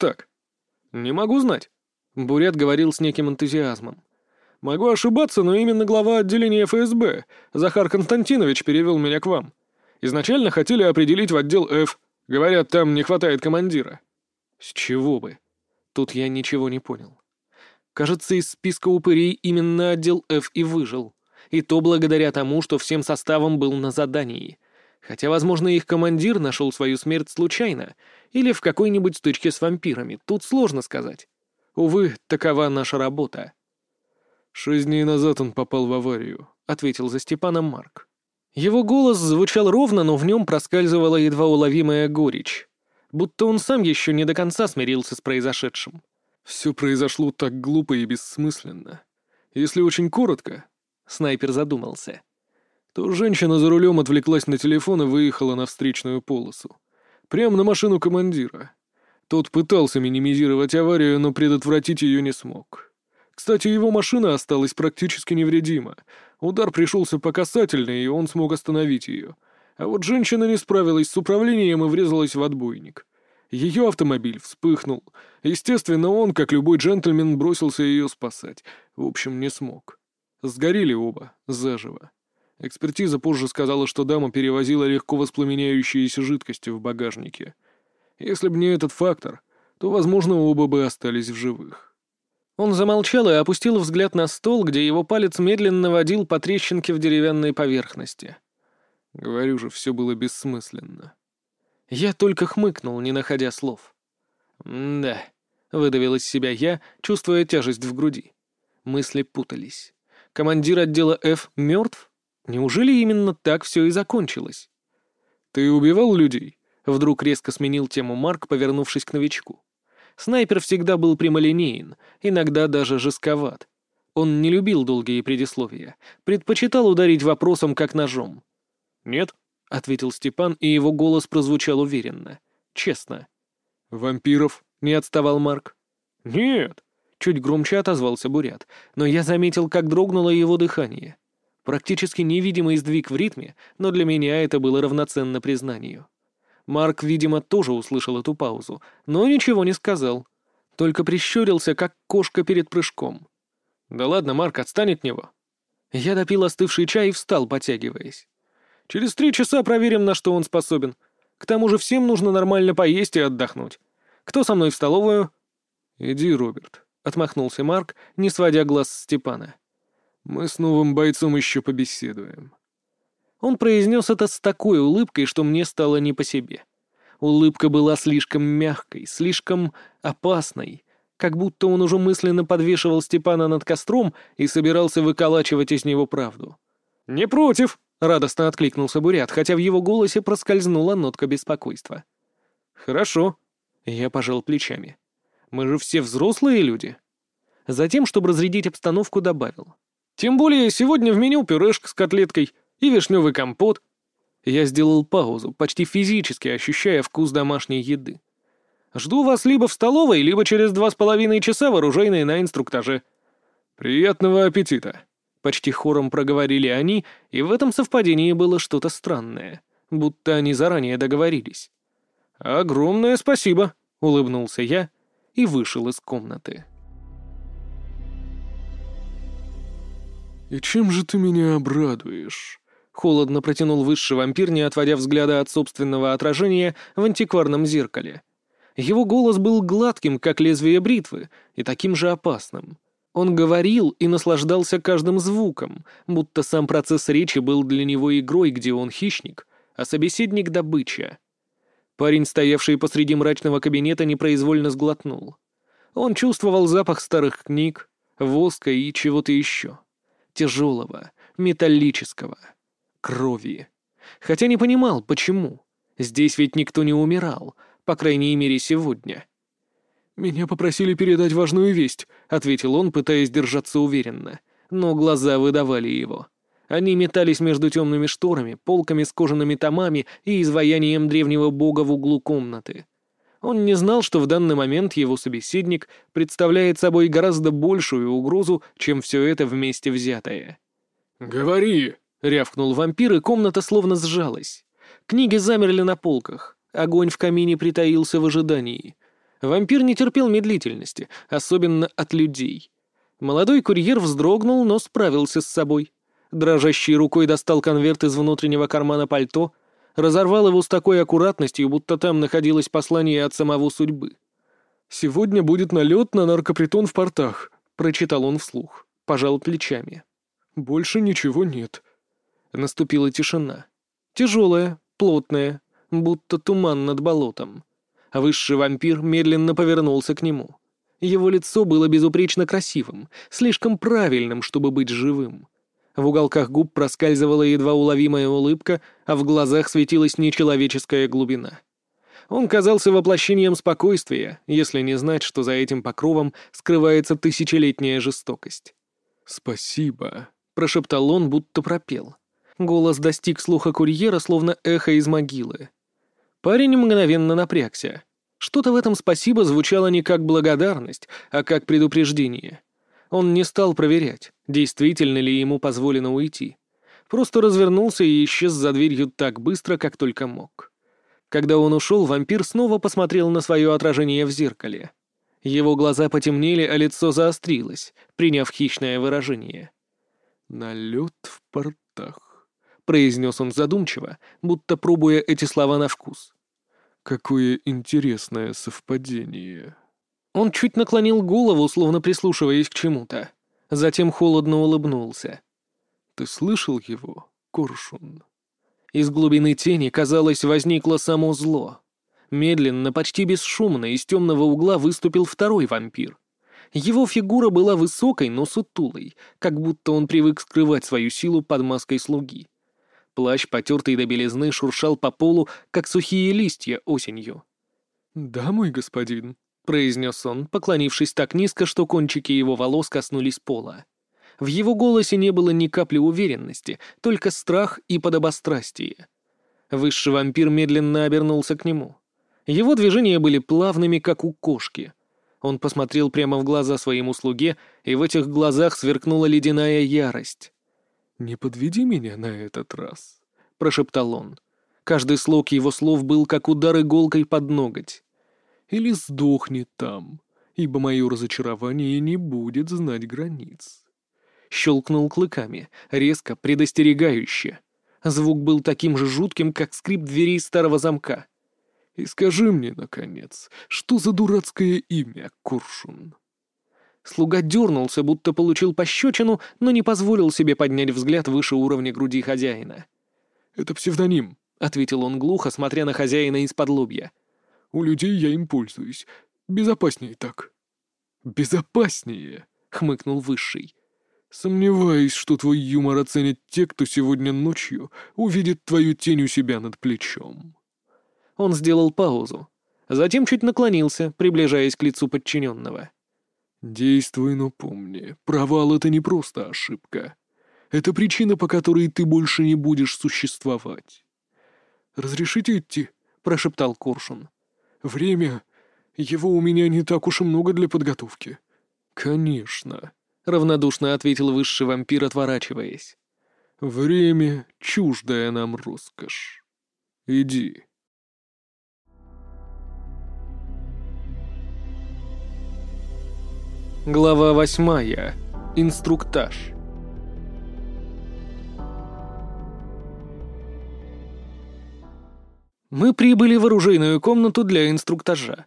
так?» «Не могу знать», — Бурят говорил с неким энтузиазмом. «Могу ошибаться, но именно глава отделения ФСБ, Захар Константинович, перевел меня к вам. Изначально хотели определить в отдел F. Говорят, там не хватает командира». «С чего бы?» Тут я ничего не понял. Кажется, из списка упырей именно отдел F и выжил. И то благодаря тому, что всем составом был на задании. Хотя, возможно, их командир нашел свою смерть случайно или в какой-нибудь стычке с вампирами. Тут сложно сказать. Увы, такова наша работа. «Шесть дней назад он попал в аварию», — ответил за Степаном Марк. Его голос звучал ровно, но в нем проскальзывала едва уловимая горечь. Будто он сам еще не до конца смирился с произошедшим. Все произошло так глупо и бессмысленно. Если очень коротко, снайпер задумался, то женщина за рулем отвлеклась на телефон и выехала на встречную полосу. Прямо на машину командира. Тот пытался минимизировать аварию, но предотвратить ее не смог. Кстати, его машина осталась практически невредима. Удар пришелся по касательной, и он смог остановить ее. А вот женщина не справилась с управлением и врезалась в отбойник. Ее автомобиль вспыхнул. Естественно, он, как любой джентльмен, бросился ее спасать. В общем, не смог. Сгорели оба, заживо. Экспертиза позже сказала, что дама перевозила легко воспламеняющиеся жидкости в багажнике. Если бы не этот фактор, то, возможно, оба бы остались в живых. Он замолчал и опустил взгляд на стол, где его палец медленно водил по трещинке в деревянной поверхности. Говорю же, все было бессмысленно. Я только хмыкнул, не находя слов. «Да», — выдавил из себя я, чувствуя тяжесть в груди. Мысли путались. Командир отдела F мертв? Неужели именно так все и закончилось? «Ты убивал людей?» — вдруг резко сменил тему Марк, повернувшись к новичку. Снайпер всегда был прямолинеен, иногда даже жестковат. Он не любил долгие предисловия, предпочитал ударить вопросом как ножом. «Нет», — ответил Степан, и его голос прозвучал уверенно. Честно. «Вампиров?» — не отставал Марк. «Нет!» — чуть громче отозвался Бурят, но я заметил, как дрогнуло его дыхание. Практически невидимый сдвиг в ритме, но для меня это было равноценно признанию. Марк, видимо, тоже услышал эту паузу, но ничего не сказал. Только прищурился, как кошка перед прыжком. «Да ладно, Марк, отстань от него». Я допил остывший чай и встал, потягиваясь. Через три часа проверим, на что он способен. К тому же всем нужно нормально поесть и отдохнуть. Кто со мной в столовую?» «Иди, Роберт», — отмахнулся Марк, не сводя глаз с Степана. «Мы с новым бойцом еще побеседуем». Он произнес это с такой улыбкой, что мне стало не по себе. Улыбка была слишком мягкой, слишком опасной, как будто он уже мысленно подвешивал Степана над костром и собирался выколачивать из него правду. «Не против!» — радостно откликнулся Бурят, хотя в его голосе проскользнула нотка беспокойства. «Хорошо». Я пожал плечами. «Мы же все взрослые люди». Затем, чтобы разрядить обстановку, добавил. «Тем более сегодня в меню пюрешка с котлеткой и вишневый компот». Я сделал паузу, почти физически ощущая вкус домашней еды. «Жду вас либо в столовой, либо через два с половиной часа вооруженные на инструктаже». «Приятного аппетита!» Почти хором проговорили они, и в этом совпадении было что-то странное, будто они заранее договорились. «Огромное спасибо!» — улыбнулся я и вышел из комнаты. «И чем же ты меня обрадуешь?» — холодно протянул высший вампир, не отводя взгляда от собственного отражения в антикварном зеркале. Его голос был гладким, как лезвие бритвы, и таким же опасным — он говорил и наслаждался каждым звуком, будто сам процесс речи был для него игрой, где он хищник, а собеседник — добыча. Парень, стоявший посреди мрачного кабинета, непроизвольно сглотнул. Он чувствовал запах старых книг, воска и чего-то еще. Тяжелого, металлического, крови. Хотя не понимал, почему. Здесь ведь никто не умирал, по крайней мере, сегодня. «Меня попросили передать важную весть», — ответил он, пытаясь держаться уверенно. Но глаза выдавали его. Они метались между темными шторами, полками с кожаными томами и изваянием древнего бога в углу комнаты. Он не знал, что в данный момент его собеседник представляет собой гораздо большую угрозу, чем все это вместе взятое. «Говори!» — рявкнул вампир, и комната словно сжалась. Книги замерли на полках. Огонь в камине притаился в ожидании. Вампир не терпел медлительности, особенно от людей. Молодой курьер вздрогнул, но справился с собой. Дрожащей рукой достал конверт из внутреннего кармана пальто, разорвал его с такой аккуратностью, будто там находилось послание от самого судьбы. «Сегодня будет налет на наркопритон в портах», — прочитал он вслух, пожал плечами. «Больше ничего нет». Наступила тишина. Тяжелая, плотная, будто туман над болотом. Высший вампир медленно повернулся к нему. Его лицо было безупречно красивым, слишком правильным, чтобы быть живым. В уголках губ проскальзывала едва уловимая улыбка, а в глазах светилась нечеловеческая глубина. Он казался воплощением спокойствия, если не знать, что за этим покровом скрывается тысячелетняя жестокость. «Спасибо», — прошептал он, будто пропел. Голос достиг слуха курьера, словно эхо из могилы. Парень мгновенно напрягся. Что-то в этом «спасибо» звучало не как благодарность, а как предупреждение. Он не стал проверять, действительно ли ему позволено уйти. Просто развернулся и исчез за дверью так быстро, как только мог. Когда он ушел, вампир снова посмотрел на свое отражение в зеркале. Его глаза потемнели, а лицо заострилось, приняв хищное выражение. «Налет в портах» произнес он задумчиво, будто пробуя эти слова на вкус. «Какое интересное совпадение». Он чуть наклонил голову, словно прислушиваясь к чему-то. Затем холодно улыбнулся. «Ты слышал его, Коршун?» Из глубины тени, казалось, возникло само зло. Медленно, почти бесшумно, из темного угла выступил второй вампир. Его фигура была высокой, но сутулой, как будто он привык скрывать свою силу под маской слуги. Плащ, потертый до белизны, шуршал по полу, как сухие листья осенью. «Да, мой господин», — произнес он, поклонившись так низко, что кончики его волос коснулись пола. В его голосе не было ни капли уверенности, только страх и подобострастие. Высший вампир медленно обернулся к нему. Его движения были плавными, как у кошки. Он посмотрел прямо в глаза своему слуге, и в этих глазах сверкнула ледяная ярость. «Не подведи меня на этот раз», — прошептал он. Каждый слог его слов был как удар иголкой под ноготь. «Или сдохни там, ибо мое разочарование не будет знать границ». Щелкнул клыками, резко, предостерегающе. Звук был таким же жутким, как скрип дверей старого замка. «И скажи мне, наконец, что за дурацкое имя, Куршун?» Слуга дернулся, будто получил пощечину, но не позволил себе поднять взгляд выше уровня груди хозяина. «Это псевдоним», — ответил он глухо, смотря на хозяина из-под лобья. «У людей я им пользуюсь. Безопаснее так». «Безопаснее», — хмыкнул Высший. «Сомневаюсь, что твой юмор оценят те, кто сегодня ночью увидит твою тень у себя над плечом». Он сделал паузу. Затем чуть наклонился, приближаясь к лицу подчиненного. «Действуй, но помни, провал — это не просто ошибка. Это причина, по которой ты больше не будешь существовать». «Разрешите идти?» — прошептал Коршун. «Время... Его у меня не так уж и много для подготовки». «Конечно», — равнодушно ответил высший вампир, отворачиваясь. «Время — чуждая нам роскошь. Иди». Глава восьмая. Инструктаж. Мы прибыли в оружейную комнату для инструктажа.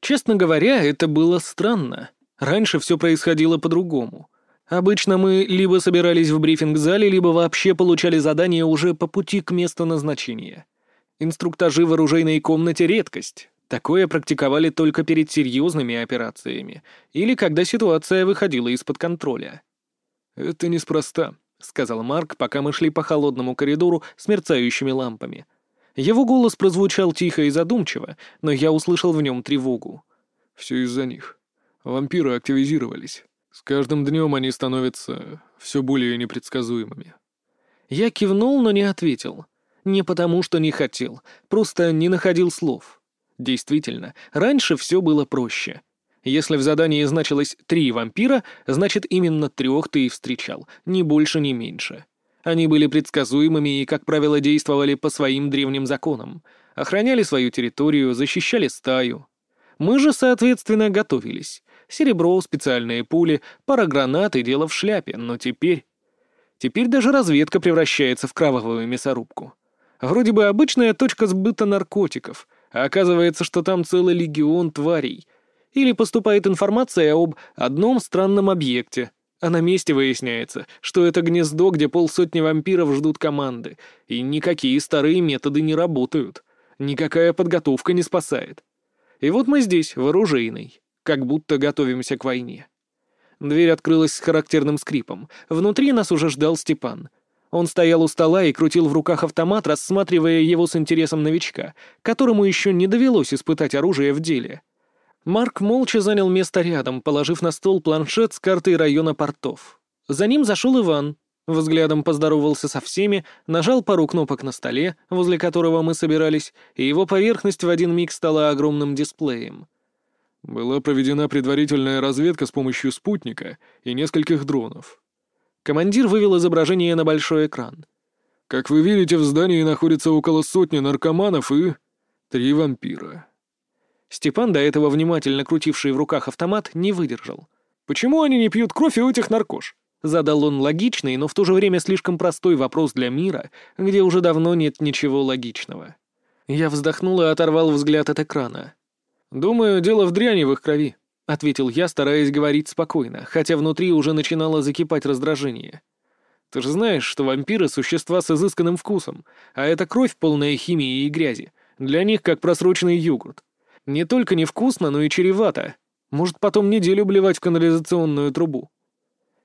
Честно говоря, это было странно. Раньше все происходило по-другому. Обычно мы либо собирались в брифинг-зале, либо вообще получали задание уже по пути к месту назначения. Инструктажи в оружейной комнате — редкость. Такое практиковали только перед серьезными операциями или когда ситуация выходила из-под контроля. «Это неспроста», — сказал Марк, пока мы шли по холодному коридору с мерцающими лампами. Его голос прозвучал тихо и задумчиво, но я услышал в нем тревогу. «Все из-за них. Вампиры активизировались. С каждым днем они становятся все более непредсказуемыми». Я кивнул, но не ответил. Не потому, что не хотел, просто не находил слов. Действительно, раньше все было проще. Если в задании значилось «три вампира», значит именно трех ты и встречал, ни больше, ни меньше. Они были предсказуемыми и, как правило, действовали по своим древним законам. Охраняли свою территорию, защищали стаю. Мы же, соответственно, готовились. Серебро, специальные пули, пара гранат и дело в шляпе, но теперь... Теперь даже разведка превращается в кровавую мясорубку. Вроде бы обычная точка сбыта наркотиков, а оказывается, что там целый легион тварей. Или поступает информация об одном странном объекте, а на месте выясняется, что это гнездо, где полсотни вампиров ждут команды, и никакие старые методы не работают. Никакая подготовка не спасает. И вот мы здесь, в как будто готовимся к войне. Дверь открылась с характерным скрипом. Внутри нас уже ждал Степан. Он стоял у стола и крутил в руках автомат, рассматривая его с интересом новичка, которому еще не довелось испытать оружие в деле. Марк молча занял место рядом, положив на стол планшет с картой района портов. За ним зашел Иван, взглядом поздоровался со всеми, нажал пару кнопок на столе, возле которого мы собирались, и его поверхность в один миг стала огромным дисплеем. Была проведена предварительная разведка с помощью спутника и нескольких дронов. Командир вывел изображение на большой экран. Как вы видите, в здании находится около сотни наркоманов и... три вампира. Степан, до этого внимательно крутивший в руках автомат, не выдержал. «Почему они не пьют кофе у этих наркош?» Задал он логичный, но в то же время слишком простой вопрос для мира, где уже давно нет ничего логичного. Я вздохнул и оторвал взгляд от экрана. «Думаю, дело в дряни в их крови», — ответил я, стараясь говорить спокойно, хотя внутри уже начинало закипать раздражение. «Ты же знаешь, что вампиры — существа с изысканным вкусом, а это кровь, полная химии и грязи. Для них как просроченный йогурт. Не только невкусно, но и чревато. Может, потом неделю блевать в канализационную трубу».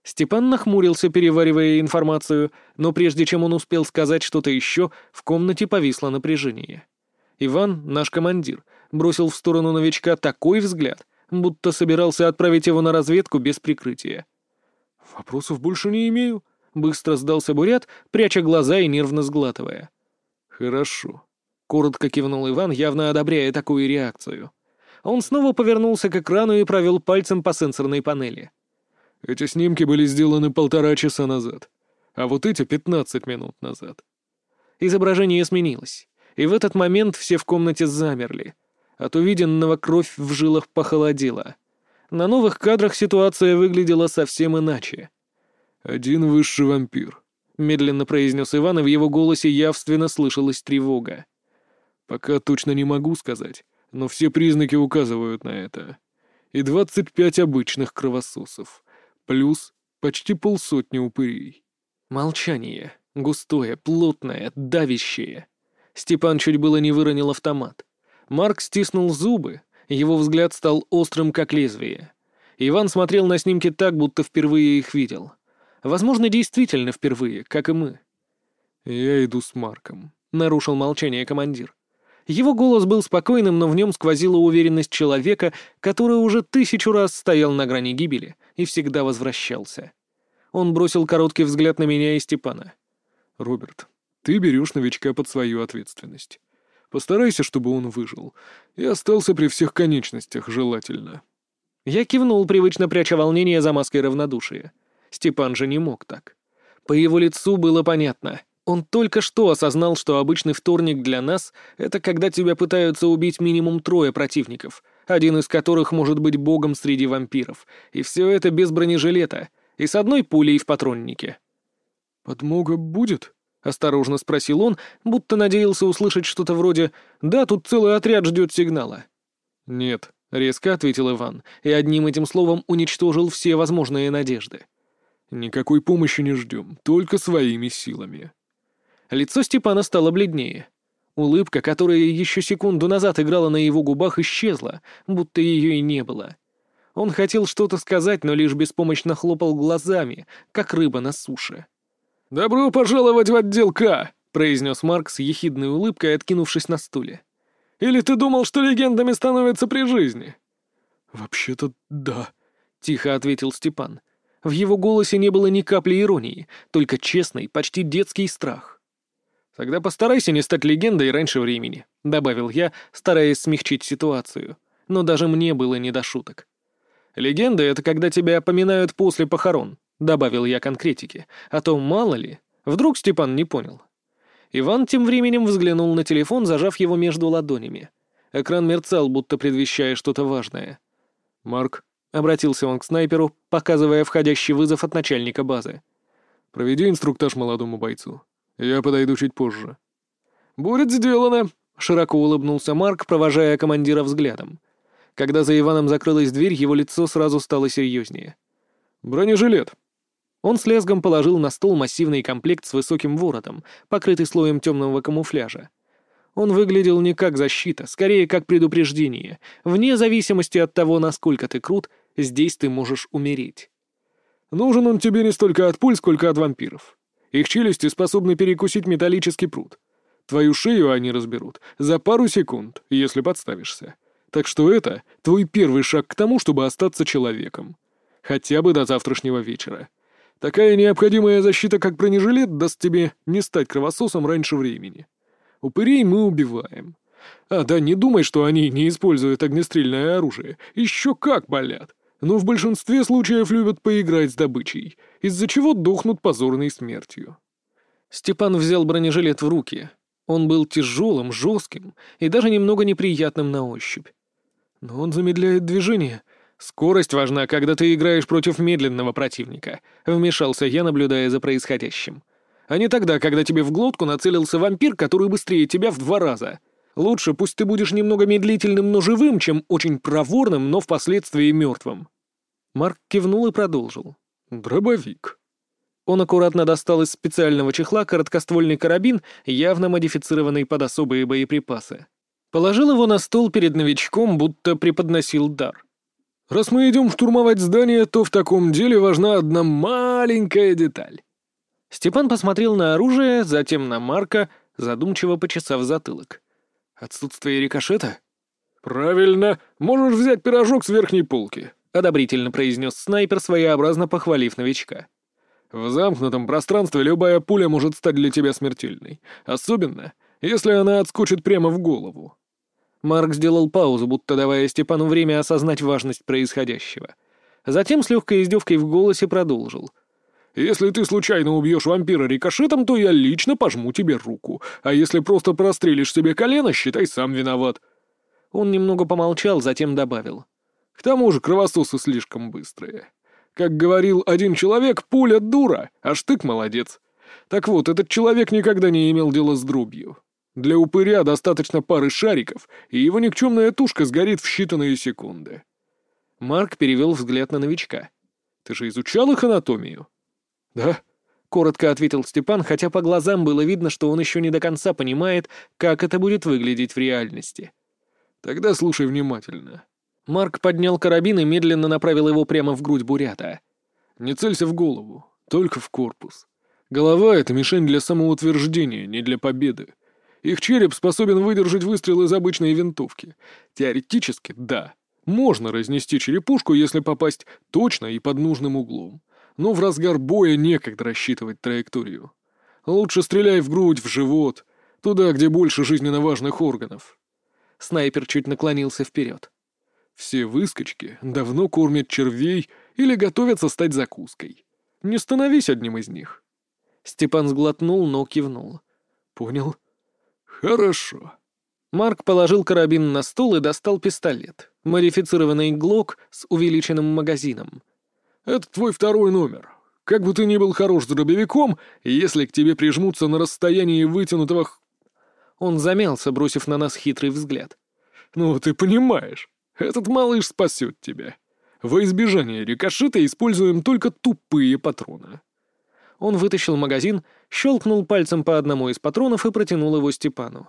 Степан нахмурился, переваривая информацию, но прежде чем он успел сказать что-то еще, в комнате повисло напряжение. Иван, наш командир, бросил в сторону новичка такой взгляд, будто собирался отправить его на разведку без прикрытия. «Вопросов больше не имею», — быстро сдался Бурят, пряча глаза и нервно сглатывая. «Хорошо», — коротко кивнул Иван, явно одобряя такую реакцию. Он снова повернулся к экрану и провел пальцем по сенсорной панели. «Эти снимки были сделаны полтора часа назад, а вот эти — пятнадцать минут назад». Изображение сменилось, и в этот момент все в комнате замерли, от увиденного кровь в жилах похолодела. На новых кадрах ситуация выглядела совсем иначе. «Один высший вампир», — медленно произнес Иван, и в его голосе явственно слышалась тревога. «Пока точно не могу сказать, но все признаки указывают на это. И двадцать пять обычных кровососов, плюс почти полсотни упырей». Молчание. Густое, плотное, давящее. Степан чуть было не выронил автомат. Марк стиснул зубы, его взгляд стал острым, как лезвие. Иван смотрел на снимки так, будто впервые их видел. Возможно, действительно впервые, как и мы. «Я иду с Марком», — нарушил молчание командир. Его голос был спокойным, но в нем сквозила уверенность человека, который уже тысячу раз стоял на грани гибели и всегда возвращался. Он бросил короткий взгляд на меня и Степана. «Роберт, ты берешь новичка под свою ответственность. Постарайся, чтобы он выжил. И остался при всех конечностях, желательно». Я кивнул, привычно пряча волнение за маской равнодушия. Степан же не мог так. По его лицу было понятно. Он только что осознал, что обычный вторник для нас — это когда тебя пытаются убить минимум трое противников, один из которых может быть богом среди вампиров. И все это без бронежилета и с одной пулей в патроннике. «Подмога будет?» — осторожно спросил он, будто надеялся услышать что-то вроде «Да, тут целый отряд ждет сигнала». «Нет», — резко ответил Иван, и одним этим словом уничтожил все возможные надежды. «Никакой помощи не ждем, только своими силами». Лицо Степана стало бледнее. Улыбка, которая еще секунду назад играла на его губах, исчезла, будто ее и не было. Он хотел что-то сказать, но лишь беспомощно хлопал глазами, как рыба на суше. «Добро пожаловать в отдел К!» — произнес Марк с ехидной улыбкой, откинувшись на стуле. «Или ты думал, что легендами становятся при жизни?» «Вообще-то да», — тихо ответил Степан. В его голосе не было ни капли иронии, только честный, почти детский страх. «Тогда постарайся не стать легендой раньше времени», — добавил я, стараясь смягчить ситуацию. Но даже мне было не до шуток. «Легенда — это когда тебя поминают после похорон, Добавил я конкретики, а то мало ли, вдруг Степан не понял. Иван тем временем взглянул на телефон, зажав его между ладонями. Экран мерцал, будто предвещая что-то важное. «Марк», — обратился он к снайперу, показывая входящий вызов от начальника базы. «Проведи инструктаж молодому бойцу. Я подойду чуть позже». «Будет сделано», — широко улыбнулся Марк, провожая командира взглядом. Когда за Иваном закрылась дверь, его лицо сразу стало серьезнее. «Бронежилет». Он с лязгом положил на стол массивный комплект с высоким воротом, покрытый слоем темного камуфляжа. Он выглядел не как защита, скорее как предупреждение. Вне зависимости от того, насколько ты крут, здесь ты можешь умереть. Нужен он тебе не столько от пуль, сколько от вампиров. Их челюсти способны перекусить металлический пруд. Твою шею они разберут за пару секунд, если подставишься. Так что это твой первый шаг к тому, чтобы остаться человеком. Хотя бы до завтрашнего вечера. Такая необходимая защита, как бронежилет, даст тебе не стать кровососом раньше времени. Упырей мы убиваем. А, да, не думай, что они не используют огнестрельное оружие. Еще как болят. Но в большинстве случаев любят поиграть с добычей, из-за чего дохнут позорной смертью. Степан взял бронежилет в руки. Он был тяжелым, жестким и даже немного неприятным на ощупь. Но он замедляет движение. Скорость важна, когда ты играешь против медленного противника, вмешался я, наблюдая за происходящим а не тогда, когда тебе в глотку нацелился вампир, который быстрее тебя в два раза. Лучше пусть ты будешь немного медлительным, но живым, чем очень проворным, но впоследствии мертвым». Марк кивнул и продолжил. «Дробовик». Он аккуратно достал из специального чехла короткоствольный карабин, явно модифицированный под особые боеприпасы. Положил его на стол перед новичком, будто преподносил дар. «Раз мы идем штурмовать здание, то в таком деле важна одна маленькая деталь. Степан посмотрел на оружие, затем на Марка, задумчиво почесав затылок. «Отсутствие рикошета?» «Правильно. Можешь взять пирожок с верхней полки», — одобрительно произнес снайпер, своеобразно похвалив новичка. «В замкнутом пространстве любая пуля может стать для тебя смертельной. Особенно, если она отскочит прямо в голову». Марк сделал паузу, будто давая Степану время осознать важность происходящего. Затем с легкой издевкой в голосе продолжил — если ты случайно убьешь вампира рикошетом, то я лично пожму тебе руку. А если просто прострелишь себе колено, считай сам виноват». Он немного помолчал, затем добавил. «К тому же кровососы слишком быстрые. Как говорил один человек, пуля дура, а штык молодец. Так вот, этот человек никогда не имел дела с дробью. Для упыря достаточно пары шариков, и его никчемная тушка сгорит в считанные секунды». Марк перевел взгляд на новичка. «Ты же изучал их анатомию?» «Да?» — коротко ответил Степан, хотя по глазам было видно, что он еще не до конца понимает, как это будет выглядеть в реальности. «Тогда слушай внимательно». Марк поднял карабин и медленно направил его прямо в грудь бурята. «Не целься в голову, только в корпус. Голова — это мишень для самоутверждения, не для победы. Их череп способен выдержать выстрел из обычной винтовки. Теоретически, да. Можно разнести черепушку, если попасть точно и под нужным углом но в разгар боя некогда рассчитывать траекторию. Лучше стреляй в грудь, в живот, туда, где больше жизненно важных органов. Снайпер чуть наклонился вперед. Все выскочки давно кормят червей или готовятся стать закуской. Не становись одним из них. Степан сглотнул, но кивнул. Понял? Хорошо. Марк положил карабин на стол и достал пистолет. Модифицированный глок с увеличенным магазином. Это твой второй номер. Как бы ты ни был хорош дробовиком, если к тебе прижмутся на расстоянии вытянутого...» Он замялся, бросив на нас хитрый взгляд. «Ну, ты понимаешь, этот малыш спасет тебя. Во избежание рикошета используем только тупые патроны». Он вытащил магазин, щелкнул пальцем по одному из патронов и протянул его Степану.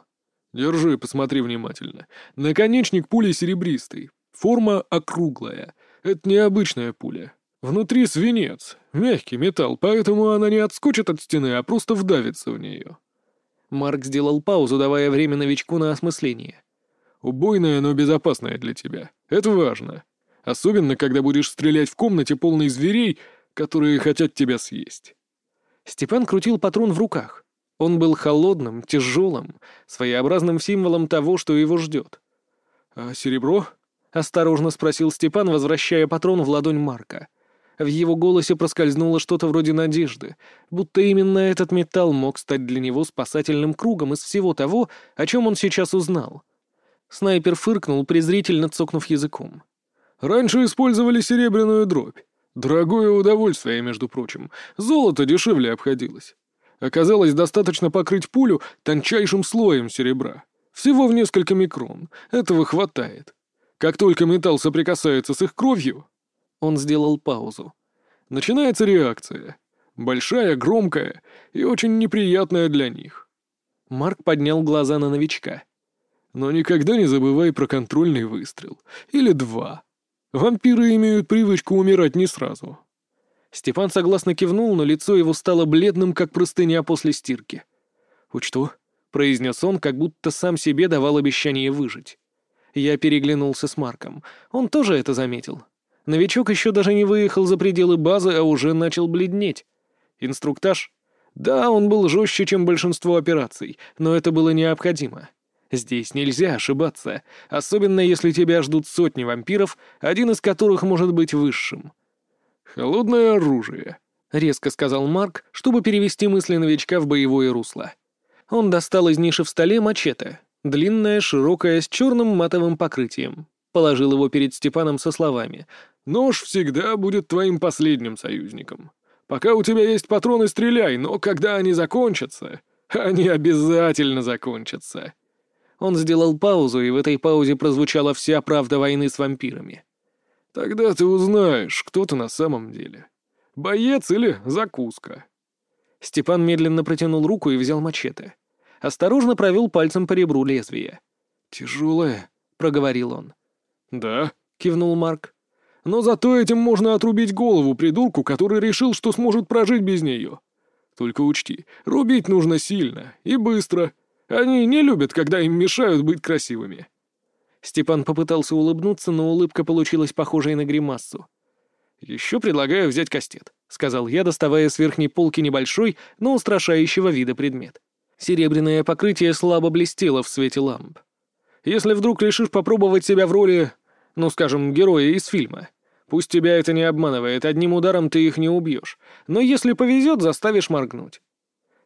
«Держи, посмотри внимательно. Наконечник пули серебристый, форма округлая. Это необычная пуля. Внутри свинец, мягкий металл, поэтому она не отскочит от стены, а просто вдавится в нее. Марк сделал паузу, давая время новичку на осмысление. Убойная, но безопасная для тебя. Это важно. Особенно, когда будешь стрелять в комнате полной зверей, которые хотят тебя съесть. Степан крутил патрон в руках. Он был холодным, тяжелым, своеобразным символом того, что его ждет. «А серебро?» — осторожно спросил Степан, возвращая патрон в ладонь Марка. В его голосе проскользнуло что-то вроде надежды, будто именно этот металл мог стать для него спасательным кругом из всего того, о чем он сейчас узнал. Снайпер фыркнул, презрительно цокнув языком. «Раньше использовали серебряную дробь. Дорогое удовольствие, между прочим. Золото дешевле обходилось. Оказалось, достаточно покрыть пулю тончайшим слоем серебра. Всего в несколько микрон. Этого хватает. Как только металл соприкасается с их кровью...» Он сделал паузу. «Начинается реакция. Большая, громкая и очень неприятная для них». Марк поднял глаза на новичка. Но никогда не забывай про контрольный выстрел. Или два. Вампиры имеют привычку умирать не сразу. Степан согласно кивнул, но лицо его стало бледным, как простыня после стирки. «Учту», — произнес он, как будто сам себе давал обещание выжить. Я переглянулся с Марком. Он тоже это заметил. Новичок еще даже не выехал за пределы базы, а уже начал бледнеть. Инструктаж? Да, он был жестче, чем большинство операций, но это было необходимо. Здесь нельзя ошибаться, особенно если тебя ждут сотни вампиров, один из которых может быть высшим. «Холодное оружие», — резко сказал Марк, чтобы перевести мысли новичка в боевое русло. Он достал из ниши в столе мачете, длинное, широкое, с черным матовым покрытием. Положил его перед Степаном со словами. «Нож всегда будет твоим последним союзником. Пока у тебя есть патроны, стреляй, но когда они закончатся, они обязательно закончатся». Он сделал паузу, и в этой паузе прозвучала вся правда войны с вампирами. «Тогда ты узнаешь, кто ты на самом деле. Боец или закуска?» Степан медленно протянул руку и взял мачете. Осторожно провел пальцем по ребру лезвия. «Тяжелое», — проговорил он. «Да», — кивнул Марк. «Но зато этим можно отрубить голову придурку, который решил, что сможет прожить без нее. Только учти, рубить нужно сильно и быстро, они не любят, когда им мешают быть красивыми». Степан попытался улыбнуться, но улыбка получилась похожей на гримассу. «Еще предлагаю взять кастет», — сказал я, доставая с верхней полки небольшой, но устрашающего вида предмет. Серебряное покрытие слабо блестело в свете ламп. «Если вдруг решишь попробовать себя в роли, ну, скажем, героя из фильма, пусть тебя это не обманывает, одним ударом ты их не убьешь, но если повезет, заставишь моргнуть.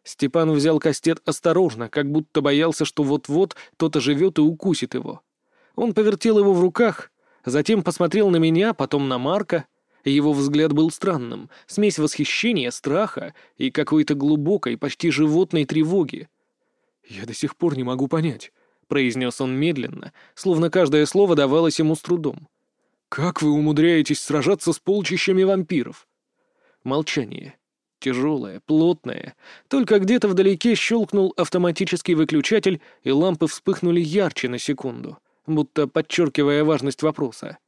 Степан взял кастет осторожно, как будто боялся, что вот-вот кто-то живет и укусит его. Он повертел его в руках, затем посмотрел на меня, потом на Марка. Его взгляд был странным, смесь восхищения, страха и какой-то глубокой, почти животной тревоги. «Я до сих пор не могу понять», — произнес он медленно, словно каждое слово давалось ему с трудом. «Как вы умудряетесь сражаться с полчищами вампиров?» Молчание. Тяжелая, плотная. Только где-то вдалеке щелкнул автоматический выключатель, и лампы вспыхнули ярче на секунду, будто подчеркивая важность вопроса.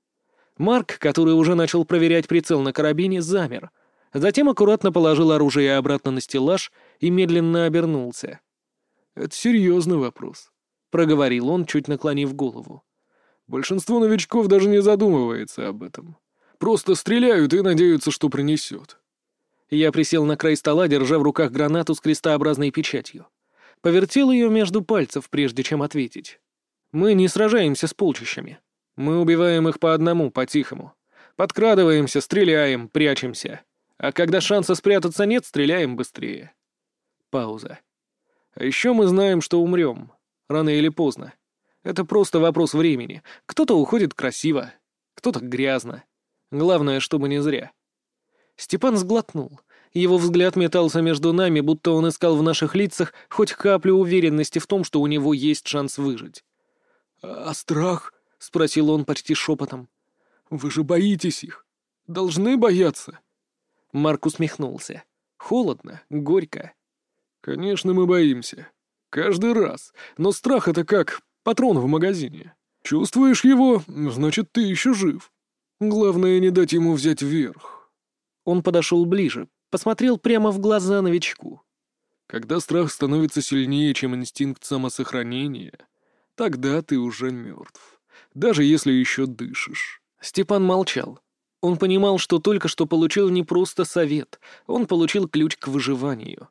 Марк, который уже начал проверять прицел на карабине, замер. Затем аккуратно положил оружие обратно на стеллаж и медленно обернулся. «Это серьезный вопрос», — проговорил он, чуть наклонив голову. «Большинство новичков даже не задумывается об этом. Просто стреляют и надеются, что принесет. Я присел на край стола, держа в руках гранату с крестообразной печатью. Повертел ее между пальцев, прежде чем ответить. Мы не сражаемся с полчищами. Мы убиваем их по одному, по-тихому. Подкрадываемся, стреляем, прячемся. А когда шанса спрятаться нет, стреляем быстрее. Пауза. А еще мы знаем, что умрем. Рано или поздно. Это просто вопрос времени. Кто-то уходит красиво, кто-то грязно. Главное, чтобы не зря. Степан сглотнул. Его взгляд метался между нами, будто он искал в наших лицах хоть каплю уверенности в том, что у него есть шанс выжить. «А страх?» — спросил он почти шепотом. «Вы же боитесь их. Должны бояться». Марк усмехнулся. Холодно, горько. «Конечно, мы боимся. Каждый раз. Но страх — это как патрон в магазине. Чувствуешь его, значит, ты еще жив. Главное, не дать ему взять верх». Он подошел ближе, посмотрел прямо в глаза новичку. «Когда страх становится сильнее, чем инстинкт самосохранения, тогда ты уже мертв, даже если еще дышишь». Степан молчал. Он понимал, что только что получил не просто совет, он получил ключ к выживанию.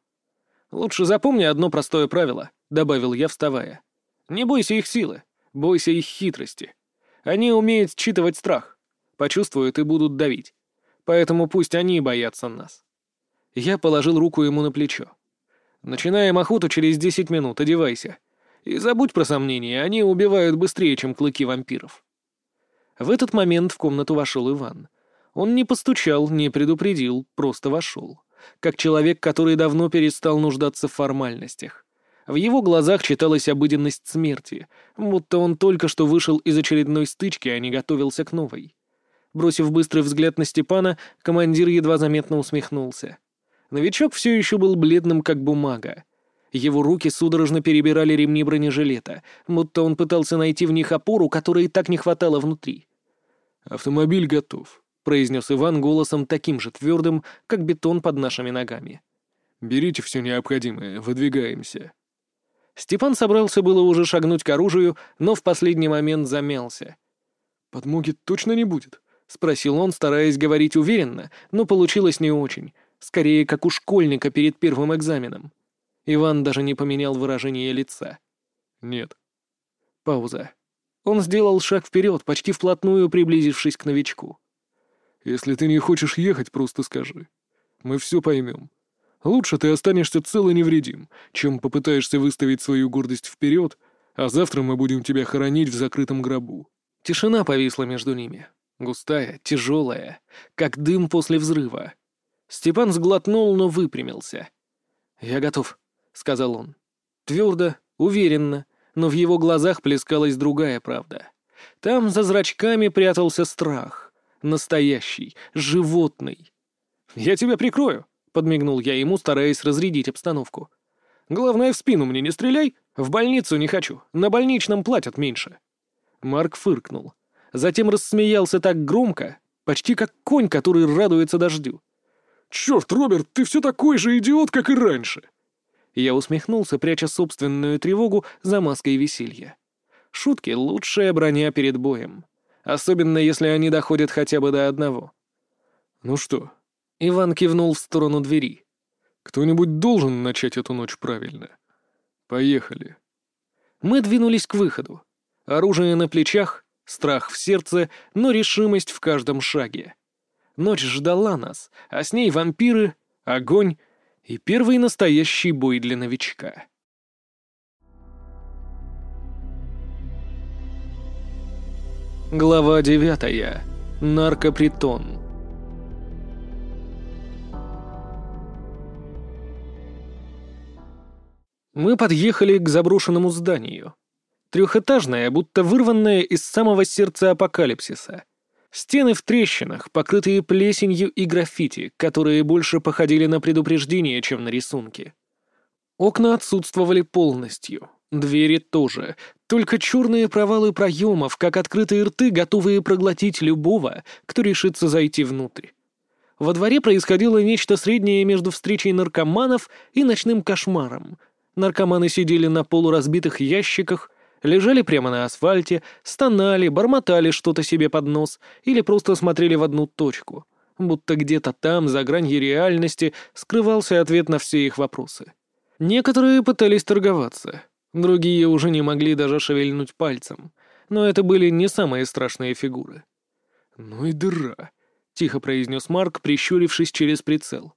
«Лучше запомни одно простое правило», — добавил я, вставая. «Не бойся их силы, бойся их хитрости. Они умеют считывать страх, почувствуют и будут давить поэтому пусть они боятся нас. Я положил руку ему на плечо. Начинаем охоту через десять минут, одевайся. И забудь про сомнения, они убивают быстрее, чем клыки вампиров. В этот момент в комнату вошел Иван. Он не постучал, не предупредил, просто вошел. Как человек, который давно перестал нуждаться в формальностях. В его глазах читалась обыденность смерти, будто он только что вышел из очередной стычки, а не готовился к новой. Бросив быстрый взгляд на Степана, командир едва заметно усмехнулся. Новичок все еще был бледным, как бумага. Его руки судорожно перебирали ремни бронежилета, будто он пытался найти в них опору, которой так не хватало внутри. «Автомобиль готов», — произнес Иван голосом таким же твердым, как бетон под нашими ногами. «Берите все необходимое, выдвигаемся». Степан собрался было уже шагнуть к оружию, но в последний момент замялся. «Подмоги точно не будет?» — спросил он, стараясь говорить уверенно, но получилось не очень, скорее как у школьника перед первым экзаменом. Иван даже не поменял выражение лица. «Нет». Пауза. Он сделал шаг вперед, почти вплотную приблизившись к новичку. «Если ты не хочешь ехать, просто скажи. Мы все поймем. Лучше ты останешься цел и невредим, чем попытаешься выставить свою гордость вперед, а завтра мы будем тебя хоронить в закрытом гробу». Тишина повисла между ними. Густая, тяжелая, как дым после взрыва. Степан сглотнул, но выпрямился. «Я готов», — сказал он. Твердо, уверенно, но в его глазах плескалась другая правда. Там за зрачками прятался страх. Настоящий, животный. «Я тебя прикрою», — подмигнул я ему, стараясь разрядить обстановку. «Главное, в спину мне не стреляй. В больницу не хочу. На больничном платят меньше». Марк фыркнул. Затем рассмеялся так громко, почти как конь, который радуется дождю. «Черт, Роберт, ты все такой же идиот, как и раньше!» Я усмехнулся, пряча собственную тревогу за маской веселья. Шутки — лучшая броня перед боем. Особенно, если они доходят хотя бы до одного. «Ну что?» Иван кивнул в сторону двери. «Кто-нибудь должен начать эту ночь правильно. Поехали». Мы двинулись к выходу. Оружие на плечах, страх в сердце, но решимость в каждом шаге. Ночь ждала нас, а с ней вампиры, огонь и первый настоящий бой для новичка. Глава девятая. Наркопритон. Мы подъехали к заброшенному зданию. Трехэтажное, будто вырванное из самого сердца апокалипсиса. Стены в трещинах, покрытые плесенью и граффити, которые больше походили на предупреждение, чем на рисунки. Окна отсутствовали полностью, двери тоже, только черные провалы проемов, как открытые рты, готовые проглотить любого, кто решится зайти внутрь. Во дворе происходило нечто среднее между встречей наркоманов и ночным кошмаром. Наркоманы сидели на полуразбитых ящиках, лежали прямо на асфальте, стонали, бормотали что-то себе под нос или просто смотрели в одну точку, будто где-то там, за гранью реальности, скрывался ответ на все их вопросы. Некоторые пытались торговаться, другие уже не могли даже шевельнуть пальцем, но это были не самые страшные фигуры. «Ну и дыра», — тихо произнес Марк, прищурившись через прицел.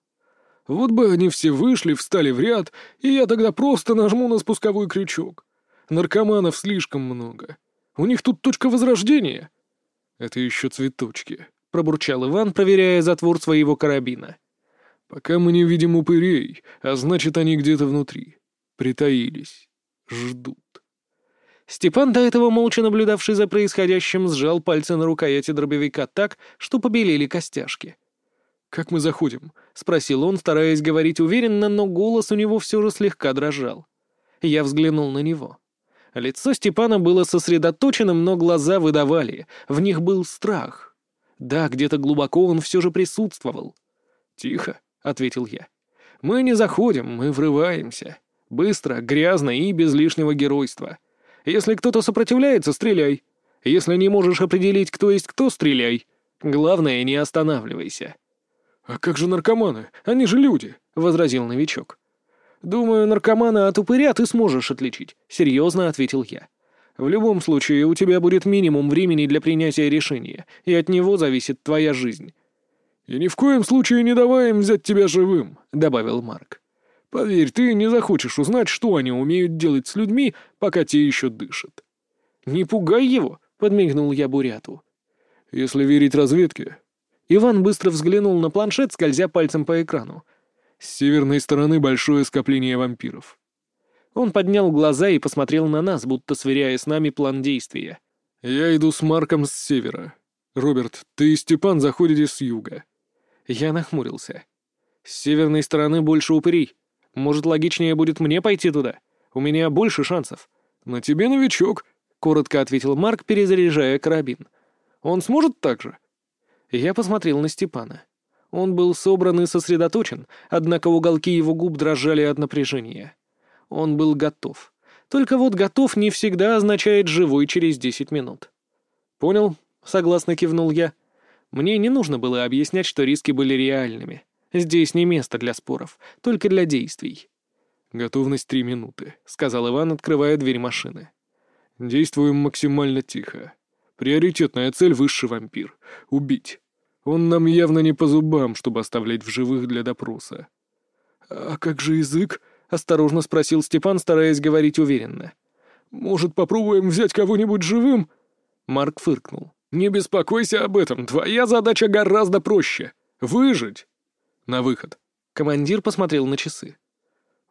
«Вот бы они все вышли, встали в ряд, и я тогда просто нажму на спусковой крючок. Наркоманов слишком много. У них тут точка возрождения. Это еще цветочки, — пробурчал Иван, проверяя затвор своего карабина. Пока мы не видим упырей, а значит, они где-то внутри. Притаились. Ждут. Степан, до этого молча наблюдавший за происходящим, сжал пальцы на рукояти дробовика так, что побелели костяшки. «Как мы заходим?» — спросил он, стараясь говорить уверенно, но голос у него все же слегка дрожал. Я взглянул на него. Лицо Степана было сосредоточенным, но глаза выдавали. В них был страх. Да, где-то глубоко он все же присутствовал. «Тихо», — ответил я. «Мы не заходим, мы врываемся. Быстро, грязно и без лишнего геройства. Если кто-то сопротивляется, стреляй. Если не можешь определить, кто есть кто, стреляй. Главное, не останавливайся». «А как же наркоманы? Они же люди», — возразил новичок. «Думаю, наркомана от упыря ты сможешь отличить», — серьезно ответил я. «В любом случае, у тебя будет минимум времени для принятия решения, и от него зависит твоя жизнь». «И ни в коем случае не давай им взять тебя живым», — добавил Марк. Поверь, ты не захочешь узнать, что они умеют делать с людьми, пока те еще дышат». «Не пугай его», — подмигнул я Буряту. «Если верить разведке». Иван быстро взглянул на планшет, скользя пальцем по экрану. «С северной стороны большое скопление вампиров». Он поднял глаза и посмотрел на нас, будто сверяя с нами план действия. «Я иду с Марком с севера. Роберт, ты и Степан заходите с юга». Я нахмурился. «С северной стороны больше упырей. Может, логичнее будет мне пойти туда? У меня больше шансов». «На тебе новичок», — коротко ответил Марк, перезаряжая карабин. «Он сможет так же?» Я посмотрел на Степана. Он был собран и сосредоточен, однако уголки его губ дрожали от напряжения. Он был готов. Только вот готов не всегда означает «живой» через десять минут. «Понял», — согласно кивнул я. Мне не нужно было объяснять, что риски были реальными. Здесь не место для споров, только для действий. «Готовность три минуты», — сказал Иван, открывая дверь машины. «Действуем максимально тихо. Приоритетная цель — высший вампир. Убить. Он нам явно не по зубам, чтобы оставлять в живых для допроса». «А как же язык?» — осторожно спросил Степан, стараясь говорить уверенно. «Может, попробуем взять кого-нибудь живым?» Марк фыркнул. «Не беспокойся об этом. Твоя задача гораздо проще. Выжить. На выход. Командир посмотрел на часы.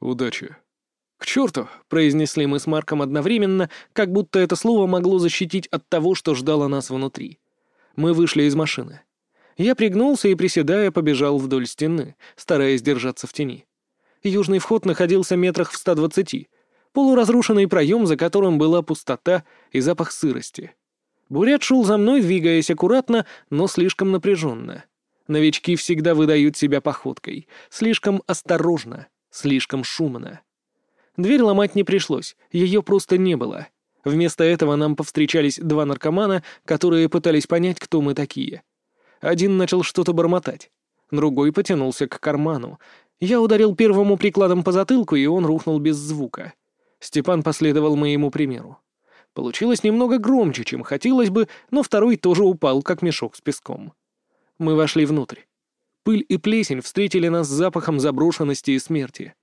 «Удачи». «К черту!» — произнесли мы с Марком одновременно, как будто это слово могло защитить от того, что ждало нас внутри. Мы вышли из машины. Я пригнулся и, приседая, побежал вдоль стены, стараясь держаться в тени. Южный вход находился метрах в 120, полуразрушенный проем, за которым была пустота и запах сырости. Бурят шел за мной, двигаясь аккуратно, но слишком напряженно. Новички всегда выдают себя походкой. Слишком осторожно, слишком шумно. Дверь ломать не пришлось, ее просто не было. Вместо этого нам повстречались два наркомана, которые пытались понять, кто мы такие. Один начал что-то бормотать. Другой потянулся к карману. Я ударил первому прикладом по затылку, и он рухнул без звука. Степан последовал моему примеру. Получилось немного громче, чем хотелось бы, но второй тоже упал, как мешок с песком. Мы вошли внутрь. Пыль и плесень встретили нас запахом заброшенности и смерти.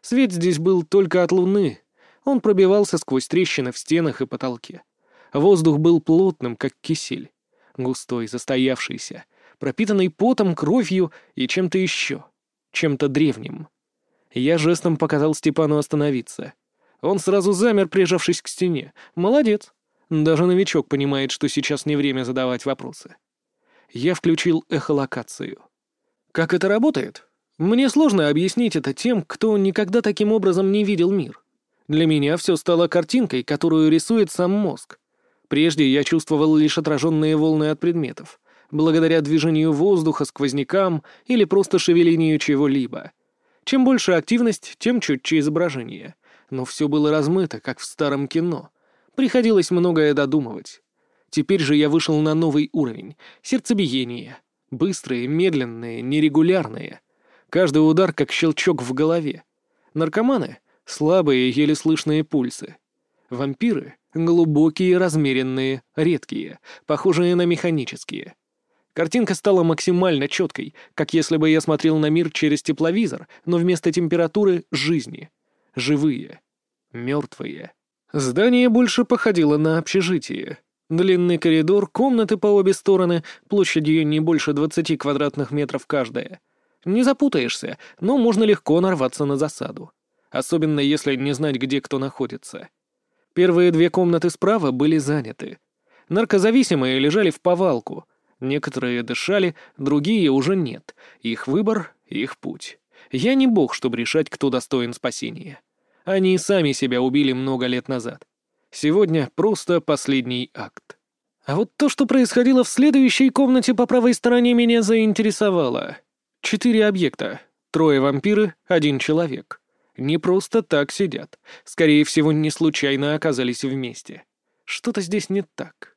Свет здесь был только от луны. Он пробивался сквозь трещины в стенах и потолке. Воздух был плотным, как кисель. Густой, застоявшийся, пропитанный потом, кровью и чем-то еще. Чем-то древним. Я жестом показал Степану остановиться. Он сразу замер, прижавшись к стене. Молодец. Даже новичок понимает, что сейчас не время задавать вопросы я включил эхолокацию. Как это работает? Мне сложно объяснить это тем, кто никогда таким образом не видел мир. Для меня все стало картинкой, которую рисует сам мозг. Прежде я чувствовал лишь отраженные волны от предметов, благодаря движению воздуха, сквознякам или просто шевелению чего-либо. Чем больше активность, тем четче изображение. Но все было размыто, как в старом кино. Приходилось многое додумывать. Теперь же я вышел на новый уровень. Сердцебиение. Быстрые, медленные, нерегулярные. Каждый удар как щелчок в голове. Наркоманы — слабые, еле слышные пульсы. Вампиры — глубокие, размеренные, редкие, похожие на механические. Картинка стала максимально четкой, как если бы я смотрел на мир через тепловизор, но вместо температуры — жизни. Живые. Мертвые. Здание больше походило на общежитие. Длинный коридор, комнаты по обе стороны, площадью не больше 20 квадратных метров каждая. Не запутаешься, но можно легко нарваться на засаду. Особенно если не знать, где кто находится. Первые две комнаты справа были заняты. Наркозависимые лежали в повалку. Некоторые дышали, другие уже нет. Их выбор — их путь. Я не бог, чтобы решать, кто достоин спасения. Они сами себя убили много лет назад. Сегодня просто последний акт. А вот то, что происходило в следующей комнате по правой стороне, меня заинтересовало. Четыре объекта. Трое вампиры, один человек. Не просто так сидят. Скорее всего, не случайно оказались вместе. Что-то здесь не так.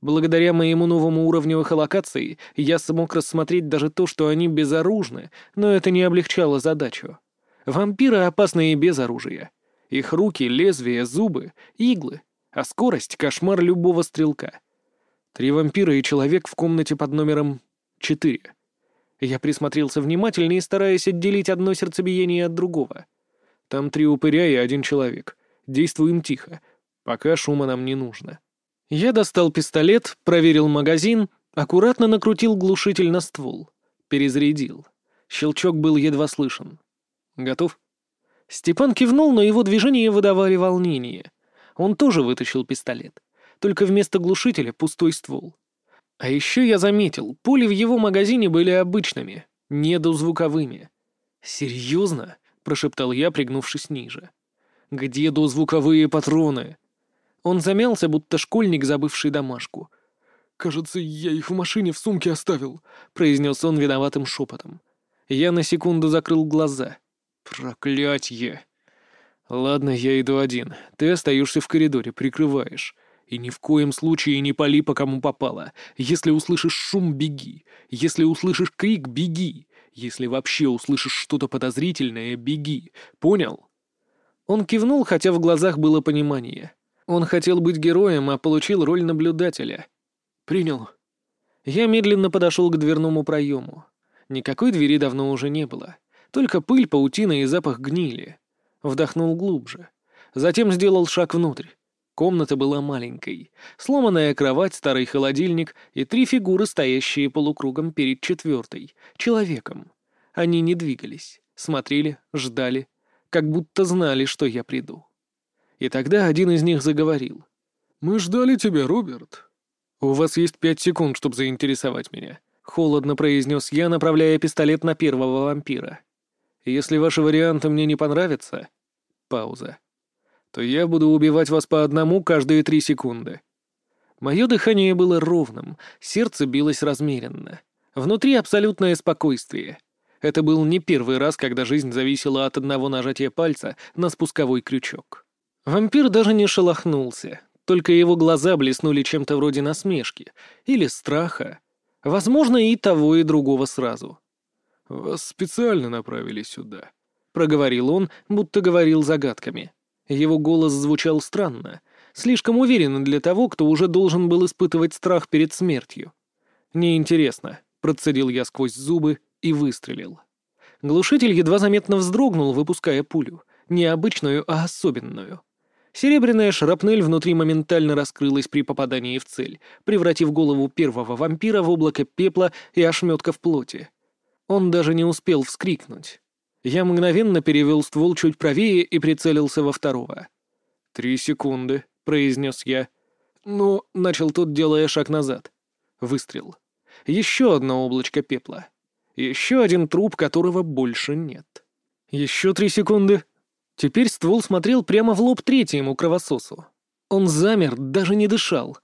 Благодаря моему новому уровню эхолокации я смог рассмотреть даже то, что они безоружны, но это не облегчало задачу. Вампиры опасны и без оружия. Их руки, лезвия, зубы, иглы, а скорость — кошмар любого стрелка. Три вампира и человек в комнате под номером четыре. Я присмотрелся внимательнее, стараясь отделить одно сердцебиение от другого. Там три упыря и один человек. Действуем тихо. Пока шума нам не нужно». Я достал пистолет, проверил магазин, аккуратно накрутил глушитель на ствол. Перезарядил. Щелчок был едва слышен. «Готов?» Степан кивнул, но его движения выдавали волнение. Он тоже вытащил пистолет. Только вместо глушителя пустой ствол. А еще я заметил, пули в его магазине были обычными, недозвуковыми. «Серьезно?» — прошептал я, пригнувшись ниже. «Где дозвуковые патроны?» Он замялся, будто школьник, забывший домашку. «Кажется, я их в машине в сумке оставил», — произнес он виноватым шепотом. Я на секунду закрыл глаза. «Проклятье!» «Ладно, я иду один. Ты остаешься в коридоре, прикрываешь. И ни в коем случае не пали по кому попало. Если услышишь шум, беги. Если услышишь крик, беги. Если вообще услышишь что-то подозрительное, беги. Понял?» Он кивнул, хотя в глазах было понимание. Он хотел быть героем, а получил роль наблюдателя. «Принял». Я медленно подошел к дверному проему. Никакой двери давно уже не было. Только пыль, паутина и запах гнили. Вдохнул глубже. Затем сделал шаг внутрь. Комната была маленькой. Сломанная кровать, старый холодильник и три фигуры, стоящие полукругом перед четвертой, человеком. Они не двигались, смотрели, ждали, как будто знали, что я приду. И тогда один из них заговорил. «Мы ждали тебя, Роберт». «У вас есть пять секунд, чтобы заинтересовать меня», — холодно произнес я, направляя пистолет на первого вампира. «Если ваши варианты мне не понравятся...» Пауза то я буду убивать вас по одному каждые три секунды. Мое дыхание было ровным, сердце билось размеренно. Внутри абсолютное спокойствие. Это был не первый раз, когда жизнь зависела от одного нажатия пальца на спусковой крючок. Вампир даже не шелохнулся, только его глаза блеснули чем-то вроде насмешки или страха. Возможно, и того, и другого сразу. «Вас специально направили сюда», — проговорил он, будто говорил загадками. Его голос звучал странно, слишком уверенно для того, кто уже должен был испытывать страх перед смертью. «Неинтересно», — процедил я сквозь зубы и выстрелил. Глушитель едва заметно вздрогнул, выпуская пулю. Не обычную, а особенную. Серебряная шрапнель внутри моментально раскрылась при попадании в цель, превратив голову первого вампира в облако пепла и ошметков плоти. Он даже не успел вскрикнуть. Я мгновенно перевел ствол чуть правее и прицелился во второго. «Три секунды», — произнес я. «Ну», — начал тот, делая шаг назад. Выстрел. Еще одно облачко пепла. Еще один труп, которого больше нет. Еще три секунды. Теперь ствол смотрел прямо в лоб третьему кровососу. Он замер, даже не дышал.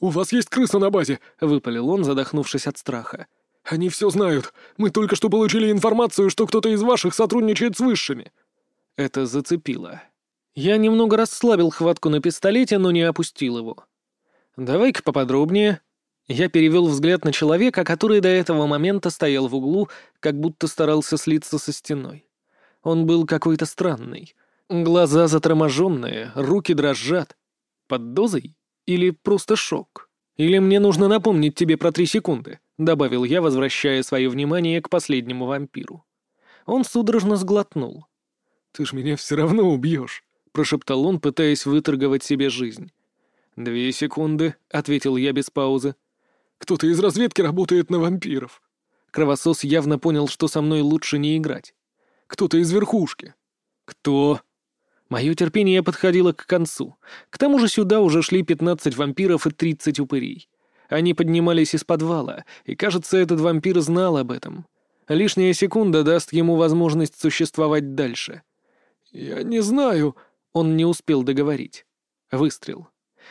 «У вас есть крыса на базе?» — выпалил он, задохнувшись от страха. «Они все знают. Мы только что получили информацию, что кто-то из ваших сотрудничает с высшими». Это зацепило. Я немного расслабил хватку на пистолете, но не опустил его. «Давай-ка поподробнее». Я перевел взгляд на человека, который до этого момента стоял в углу, как будто старался слиться со стеной. Он был какой-то странный. Глаза заторможенные, руки дрожат. Под дозой? Или просто шок? Или мне нужно напомнить тебе про три секунды? — добавил я, возвращая свое внимание к последнему вампиру. Он судорожно сглотнул. «Ты ж меня все равно убьешь», — прошептал он, пытаясь выторговать себе жизнь. «Две секунды», — ответил я без паузы. «Кто-то из разведки работает на вампиров». Кровосос явно понял, что со мной лучше не играть. «Кто-то из верхушки». «Кто?» Мое терпение подходило к концу. К тому же сюда уже шли пятнадцать вампиров и тридцать упырей. Они поднимались из подвала, и, кажется, этот вампир знал об этом. Лишняя секунда даст ему возможность существовать дальше. «Я не знаю...» Он не успел договорить. Выстрел.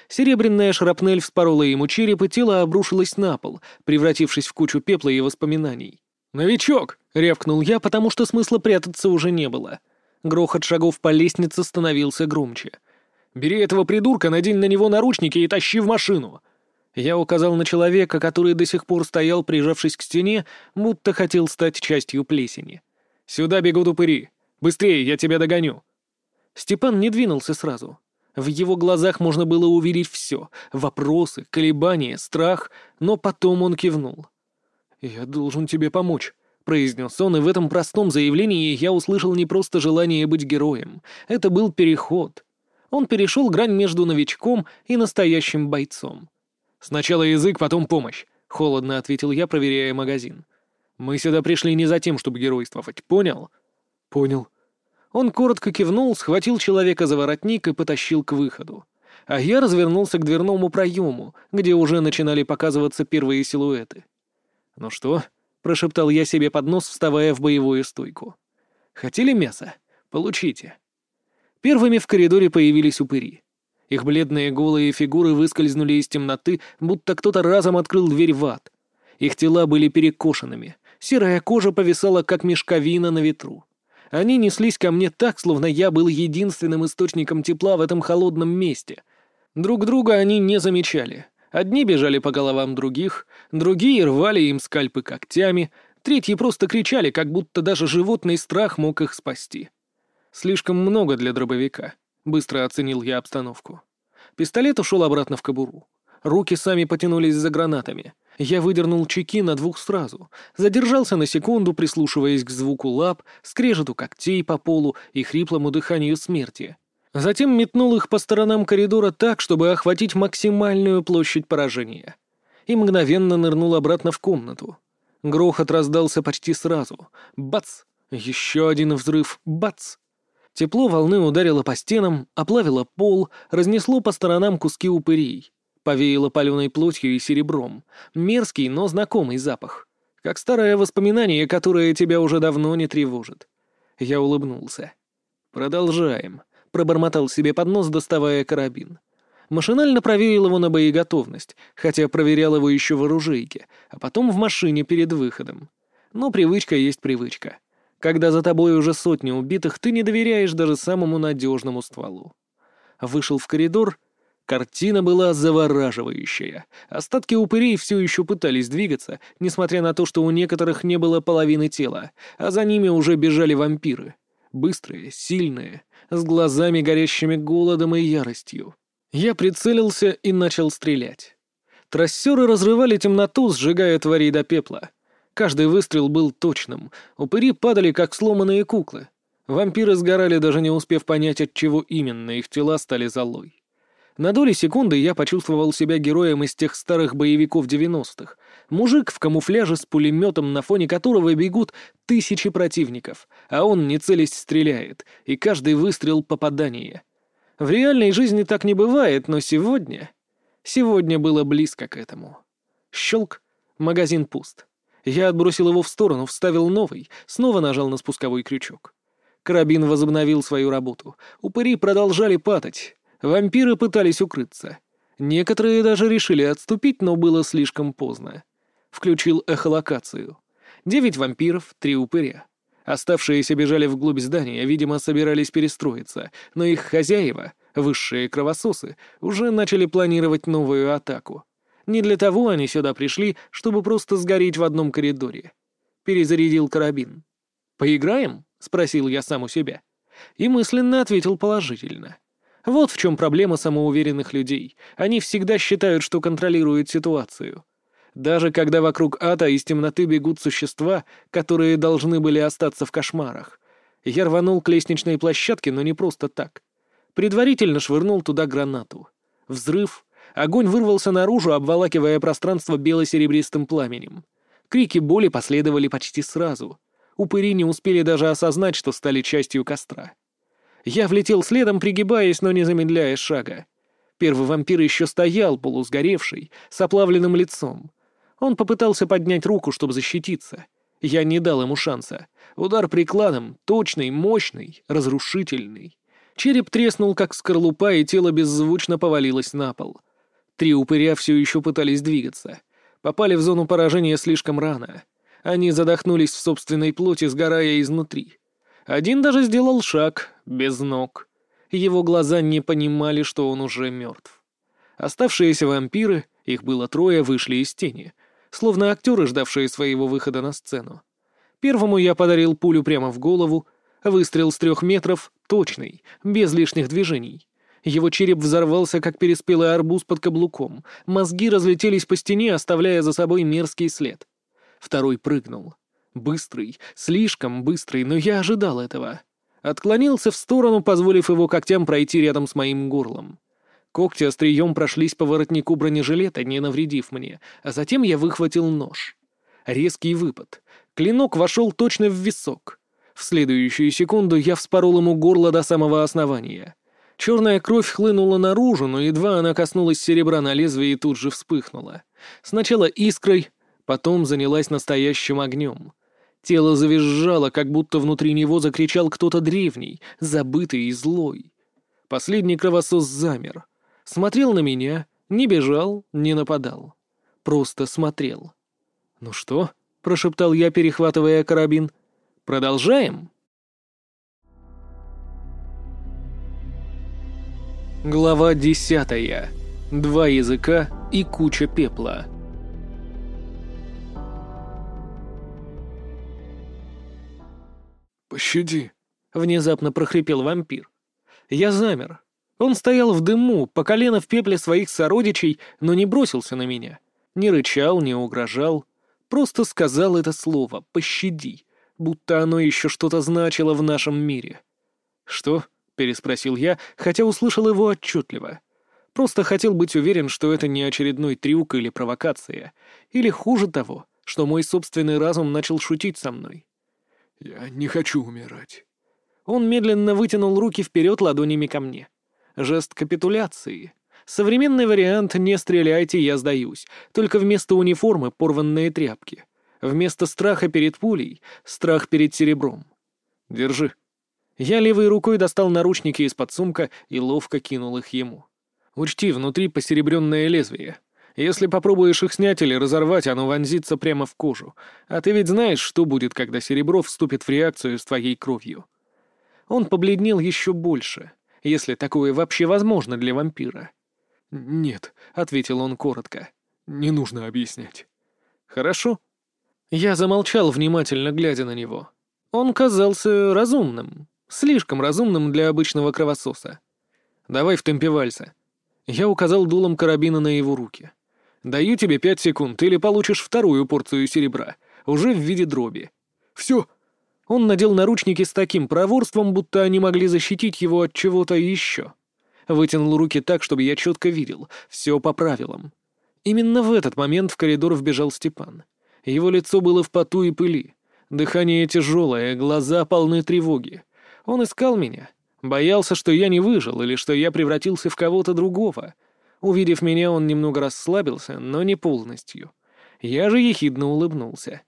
Серебряная шрапнель вспорола ему череп, и тело обрушилось на пол, превратившись в кучу пепла и воспоминаний. «Новичок!» — рявкнул я, потому что смысла прятаться уже не было. Грохот шагов по лестнице становился громче. «Бери этого придурка, надень на него наручники и тащи в машину!» Я указал на человека, который до сих пор стоял, прижавшись к стене, будто хотел стать частью плесени. «Сюда бегут упыри! Быстрее, я тебя догоню!» Степан не двинулся сразу. В его глазах можно было увидеть все — вопросы, колебания, страх, но потом он кивнул. «Я должен тебе помочь», — произнес он, и в этом простом заявлении я услышал не просто желание быть героем. Это был переход. Он перешел грань между новичком и настоящим бойцом. «Сначала язык, потом помощь», — холодно ответил я, проверяя магазин. «Мы сюда пришли не за тем, чтобы геройствовать, понял?» «Понял». Он коротко кивнул, схватил человека за воротник и потащил к выходу. А я развернулся к дверному проему, где уже начинали показываться первые силуэты. «Ну что?» — прошептал я себе под нос, вставая в боевую стойку. «Хотели мясо? Получите». Первыми в коридоре появились упыри. Их бледные голые фигуры выскользнули из темноты, будто кто-то разом открыл дверь в ад. Их тела были перекошенными, серая кожа повисала, как мешковина на ветру. Они неслись ко мне так, словно я был единственным источником тепла в этом холодном месте. Друг друга они не замечали. Одни бежали по головам других, другие рвали им скальпы когтями, третьи просто кричали, как будто даже животный страх мог их спасти. Слишком много для дробовика. Быстро оценил я обстановку. Пистолет ушел обратно в кобуру. Руки сами потянулись за гранатами. Я выдернул чеки на двух сразу. Задержался на секунду, прислушиваясь к звуку лап, скрежету когтей по полу и хриплому дыханию смерти. Затем метнул их по сторонам коридора так, чтобы охватить максимальную площадь поражения. И мгновенно нырнул обратно в комнату. Грохот раздался почти сразу. Бац! Еще один взрыв. Бац! Тепло волны ударило по стенам, оплавило пол, разнесло по сторонам куски упырей. Повеяло паленой плотью и серебром. Мерзкий, но знакомый запах. Как старое воспоминание, которое тебя уже давно не тревожит. Я улыбнулся. «Продолжаем», — пробормотал себе под нос, доставая карабин. Машинально проверил его на боеготовность, хотя проверял его еще в оружейке, а потом в машине перед выходом. Но привычка есть привычка. Когда за тобой уже сотни убитых, ты не доверяешь даже самому надежному стволу. Вышел в коридор. Картина была завораживающая. Остатки упырей все еще пытались двигаться, несмотря на то, что у некоторых не было половины тела, а за ними уже бежали вампиры. Быстрые, сильные, с глазами, горящими голодом и яростью. Я прицелился и начал стрелять. Трассеры разрывали темноту, сжигая тварей до пепла. Каждый выстрел был точным. Упыри падали, как сломанные куклы. Вампиры сгорали, даже не успев понять, от чего именно их тела стали золой. На доли секунды я почувствовал себя героем из тех старых боевиков 90-х. Мужик в камуфляже с пулеметом, на фоне которого бегут тысячи противников, а он, не целясь, стреляет, и каждый выстрел — попадание. В реальной жизни так не бывает, но сегодня... Сегодня было близко к этому. Щелк, магазин пуст. Я отбросил его в сторону, вставил новый, снова нажал на спусковой крючок. Карабин возобновил свою работу. Упыри продолжали падать. Вампиры пытались укрыться. Некоторые даже решили отступить, но было слишком поздно. Включил эхолокацию. Девять вампиров, три упыря. Оставшиеся бежали вглубь здания, видимо, собирались перестроиться, но их хозяева, высшие кровососы, уже начали планировать новую атаку. Не для того они сюда пришли, чтобы просто сгореть в одном коридоре. Перезарядил карабин. «Поиграем?» — спросил я сам у себя. И мысленно ответил положительно. Вот в чем проблема самоуверенных людей. Они всегда считают, что контролируют ситуацию. Даже когда вокруг ада из темноты бегут существа, которые должны были остаться в кошмарах. Я рванул к лестничной площадке, но не просто так. Предварительно швырнул туда гранату. Взрыв, Огонь вырвался наружу, обволакивая пространство бело-серебристым пламенем. Крики боли последовали почти сразу. Упыри не успели даже осознать, что стали частью костра. Я влетел следом, пригибаясь, но не замедляя шага. Первый вампир еще стоял, полусгоревший, с оплавленным лицом. Он попытался поднять руку, чтобы защититься. Я не дал ему шанса. Удар прикладом, точный, мощный, разрушительный. Череп треснул, как скорлупа, и тело беззвучно повалилось на пол. Три упыря все еще пытались двигаться. Попали в зону поражения слишком рано. Они задохнулись в собственной плоти, сгорая изнутри. Один даже сделал шаг, без ног. Его глаза не понимали, что он уже мертв. Оставшиеся вампиры, их было трое, вышли из тени, словно актеры, ждавшие своего выхода на сцену. Первому я подарил пулю прямо в голову, выстрел с трех метров, точный, без лишних движений. Его череп взорвался, как переспелый арбуз под каблуком. Мозги разлетелись по стене, оставляя за собой мерзкий след. Второй прыгнул. Быстрый, слишком быстрый, но я ожидал этого. Отклонился в сторону, позволив его когтям пройти рядом с моим горлом. Когти острием прошлись по воротнику бронежилета, не навредив мне, а затем я выхватил нож. Резкий выпад. Клинок вошел точно в висок. В следующую секунду я вспорол ему горло до самого основания. Черная кровь хлынула наружу, но едва она коснулась серебра на лезвии и тут же вспыхнула. Сначала искрой, потом занялась настоящим огнем. Тело завизжало, как будто внутри него закричал кто-то древний, забытый и злой. Последний кровосос замер. Смотрел на меня, не бежал, не нападал. Просто смотрел. «Ну что?» — прошептал я, перехватывая карабин. Продолжаем?» Глава десятая. Два языка и куча пепла. «Пощади!» — внезапно прохрипел вампир. Я замер. Он стоял в дыму, по колено в пепле своих сородичей, но не бросился на меня. Не рычал, не угрожал. Просто сказал это слово «пощади» будто оно еще что-то значило в нашем мире. «Что?» — переспросил я, хотя услышал его отчетливо. Просто хотел быть уверен, что это не очередной трюк или провокация, или хуже того, что мой собственный разум начал шутить со мной. «Я не хочу умирать». Он медленно вытянул руки вперед ладонями ко мне. Жест капитуляции. Современный вариант «не стреляйте, я сдаюсь», только вместо униформы порванные тряпки. Вместо страха перед пулей — страх перед серебром. Держи. Я левой рукой достал наручники из-под сумка и ловко кинул их ему. Учти, внутри посеребренное лезвие. Если попробуешь их снять или разорвать, оно вонзится прямо в кожу. А ты ведь знаешь, что будет, когда серебро вступит в реакцию с твоей кровью. Он побледнел еще больше, если такое вообще возможно для вампира. «Нет», — ответил он коротко, — «не нужно объяснять». «Хорошо», я замолчал, внимательно глядя на него. Он казался разумным. Слишком разумным для обычного кровососа. «Давай в темпе вальса». Я указал дулом карабина на его руки. «Даю тебе пять секунд, или получишь вторую порцию серебра, уже в виде дроби». «Все!» Он надел наручники с таким проворством, будто они могли защитить его от чего-то еще. Вытянул руки так, чтобы я четко видел. Все по правилам. Именно в этот момент в коридор вбежал Степан. Его лицо было в поту и пыли. Дыхание тяжелое, глаза полны тревоги. Он искал меня. Боялся, что я не выжил или что я превратился в кого-то другого. Увидев меня, он немного расслабился, но не полностью. Я же ехидно улыбнулся.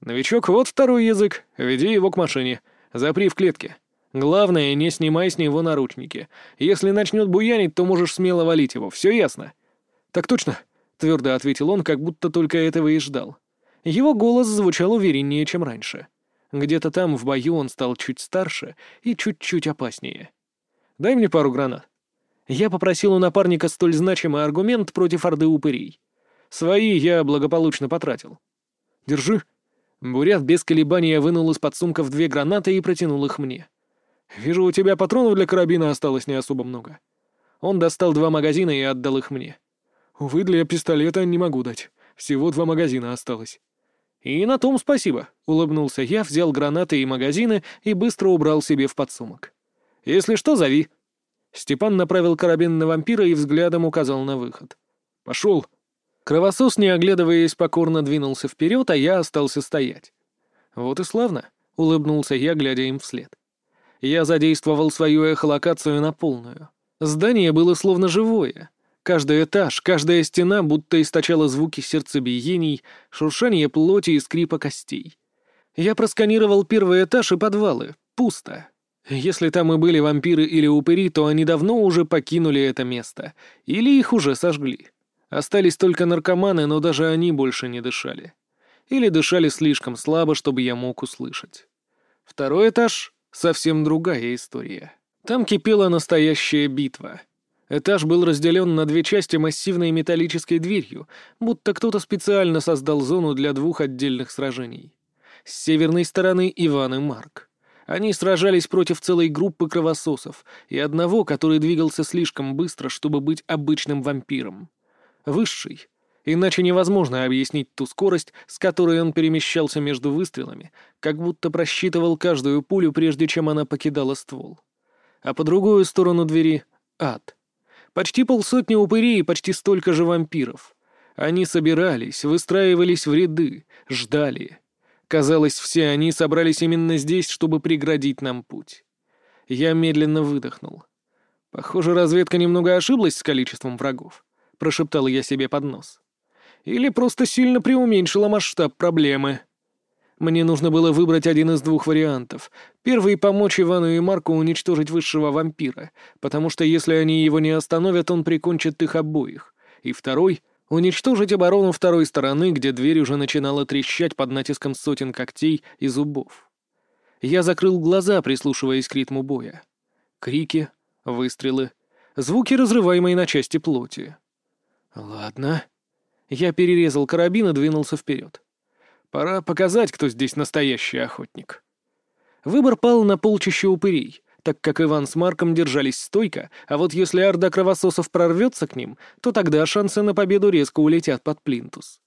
«Новичок, вот второй язык. Веди его к машине. Запри в клетке. Главное, не снимай с него наручники. Если начнет буянить, то можешь смело валить его. Все ясно?» «Так точно», — твердо ответил он, как будто только этого и ждал. Его голос звучал увереннее, чем раньше. Где-то там, в бою, он стал чуть старше и чуть-чуть опаснее. «Дай мне пару гранат». Я попросил у напарника столь значимый аргумент против орды упырей. Свои я благополучно потратил. «Держи». Бурят без колебания вынул из-под сумков две гранаты и протянул их мне. «Вижу, у тебя патронов для карабина осталось не особо много». Он достал два магазина и отдал их мне. «Увы, для пистолета не могу дать. Всего два магазина осталось». «И на том спасибо», — улыбнулся я, взял гранаты и магазины и быстро убрал себе в подсумок. «Если что, зови». Степан направил карабин на вампира и взглядом указал на выход. «Пошел». Кровосос, не оглядываясь, покорно двинулся вперед, а я остался стоять. «Вот и славно», — улыбнулся я, глядя им вслед. Я задействовал свою эхолокацию на полную. Здание было словно живое — Каждый этаж, каждая стена будто источала звуки сердцебиений, шуршание плоти и скрипа костей. Я просканировал первый этаж и подвалы. Пусто. Если там и были вампиры или упыри, то они давно уже покинули это место. Или их уже сожгли. Остались только наркоманы, но даже они больше не дышали. Или дышали слишком слабо, чтобы я мог услышать. Второй этаж — совсем другая история. Там кипела настоящая битва — Этаж был разделен на две части массивной металлической дверью, будто кто-то специально создал зону для двух отдельных сражений. С северной стороны Иван и Марк. Они сражались против целой группы кровососов и одного, который двигался слишком быстро, чтобы быть обычным вампиром. Высший. Иначе невозможно объяснить ту скорость, с которой он перемещался между выстрелами, как будто просчитывал каждую пулю, прежде чем она покидала ствол. А по другую сторону двери — ад. Почти полсотни упырей и почти столько же вампиров. Они собирались, выстраивались в ряды, ждали. Казалось, все они собрались именно здесь, чтобы преградить нам путь. Я медленно выдохнул. Похоже, разведка немного ошиблась с количеством врагов, прошептал я себе под нос. Или просто сильно преуменьшила масштаб проблемы. Мне нужно было выбрать один из двух вариантов. Первый — помочь Ивану и Марку уничтожить высшего вампира, потому что если они его не остановят, он прикончит их обоих. И второй — уничтожить оборону второй стороны, где дверь уже начинала трещать под натиском сотен когтей и зубов. Я закрыл глаза, прислушиваясь к ритму боя. Крики, выстрелы, звуки разрываемой на части плоти. «Ладно». Я перерезал карабин и двинулся вперед. Пора показать, кто здесь настоящий охотник. Выбор пал на полчища упырей, так как Иван с Марком держались стойко, а вот если орда кровососов прорвется к ним, то тогда шансы на победу резко улетят под плинтус.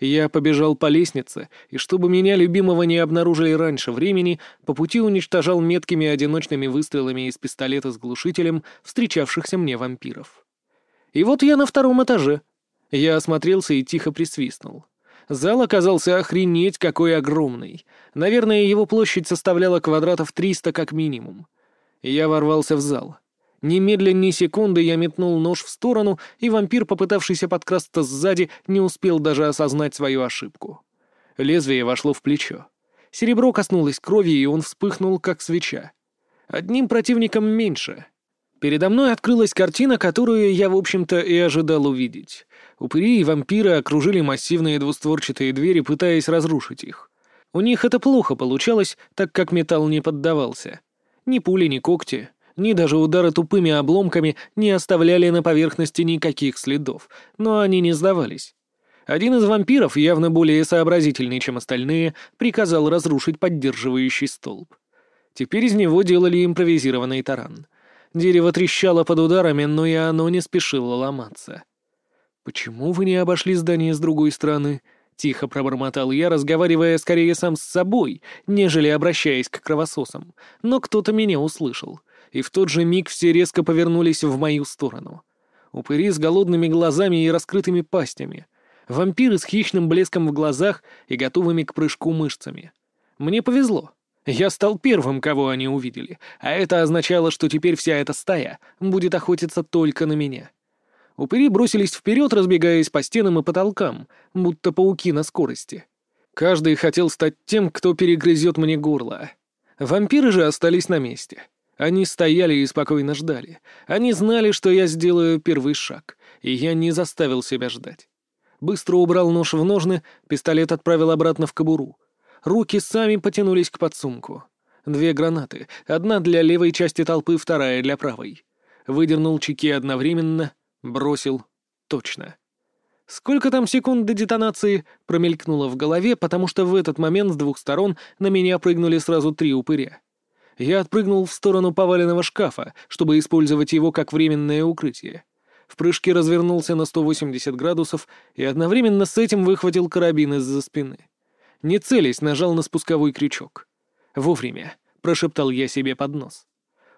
Я побежал по лестнице, и чтобы меня любимого не обнаружили раньше времени, по пути уничтожал меткими одиночными выстрелами из пистолета с глушителем встречавшихся мне вампиров. И вот я на втором этаже. Я осмотрелся и тихо присвистнул. Зал оказался охренеть какой огромный. Наверное, его площадь составляла квадратов 300 как минимум. Я ворвался в зал. Немедленно ни секунды я метнул нож в сторону, и вампир, попытавшийся подкрасться сзади, не успел даже осознать свою ошибку. Лезвие вошло в плечо. Серебро коснулось крови, и он вспыхнул, как свеча. Одним противником меньше. Передо мной открылась картина, которую я, в общем-то, и ожидал увидеть. Упыри и вампиры окружили массивные двустворчатые двери, пытаясь разрушить их. У них это плохо получалось, так как металл не поддавался. Ни пули, ни когти, ни даже удары тупыми обломками не оставляли на поверхности никаких следов, но они не сдавались. Один из вампиров, явно более сообразительный, чем остальные, приказал разрушить поддерживающий столб. Теперь из него делали импровизированный таран. Дерево трещало под ударами, но и оно не спешило ломаться. «Почему вы не обошли здание с другой стороны?» — тихо пробормотал я, разговаривая скорее сам с собой, нежели обращаясь к кровососам. Но кто-то меня услышал, и в тот же миг все резко повернулись в мою сторону. Упыри с голодными глазами и раскрытыми пастями. Вампиры с хищным блеском в глазах и готовыми к прыжку мышцами. Мне повезло. Я стал первым, кого они увидели, а это означало, что теперь вся эта стая будет охотиться только на меня. Упыри бросились вперед, разбегаясь по стенам и потолкам, будто пауки на скорости. Каждый хотел стать тем, кто перегрызет мне горло. Вампиры же остались на месте. Они стояли и спокойно ждали. Они знали, что я сделаю первый шаг, и я не заставил себя ждать. Быстро убрал нож в ножны, пистолет отправил обратно в кобуру. Руки сами потянулись к подсумку. Две гранаты, одна для левой части толпы, вторая для правой. Выдернул чеки одновременно, Бросил. Точно. Сколько там секунд до детонации промелькнуло в голове, потому что в этот момент с двух сторон на меня прыгнули сразу три упыря. Я отпрыгнул в сторону поваленного шкафа, чтобы использовать его как временное укрытие. В прыжке развернулся на 180 градусов и одновременно с этим выхватил карабин из-за спины. Не целясь, нажал на спусковой крючок. «Вовремя», — прошептал я себе под нос.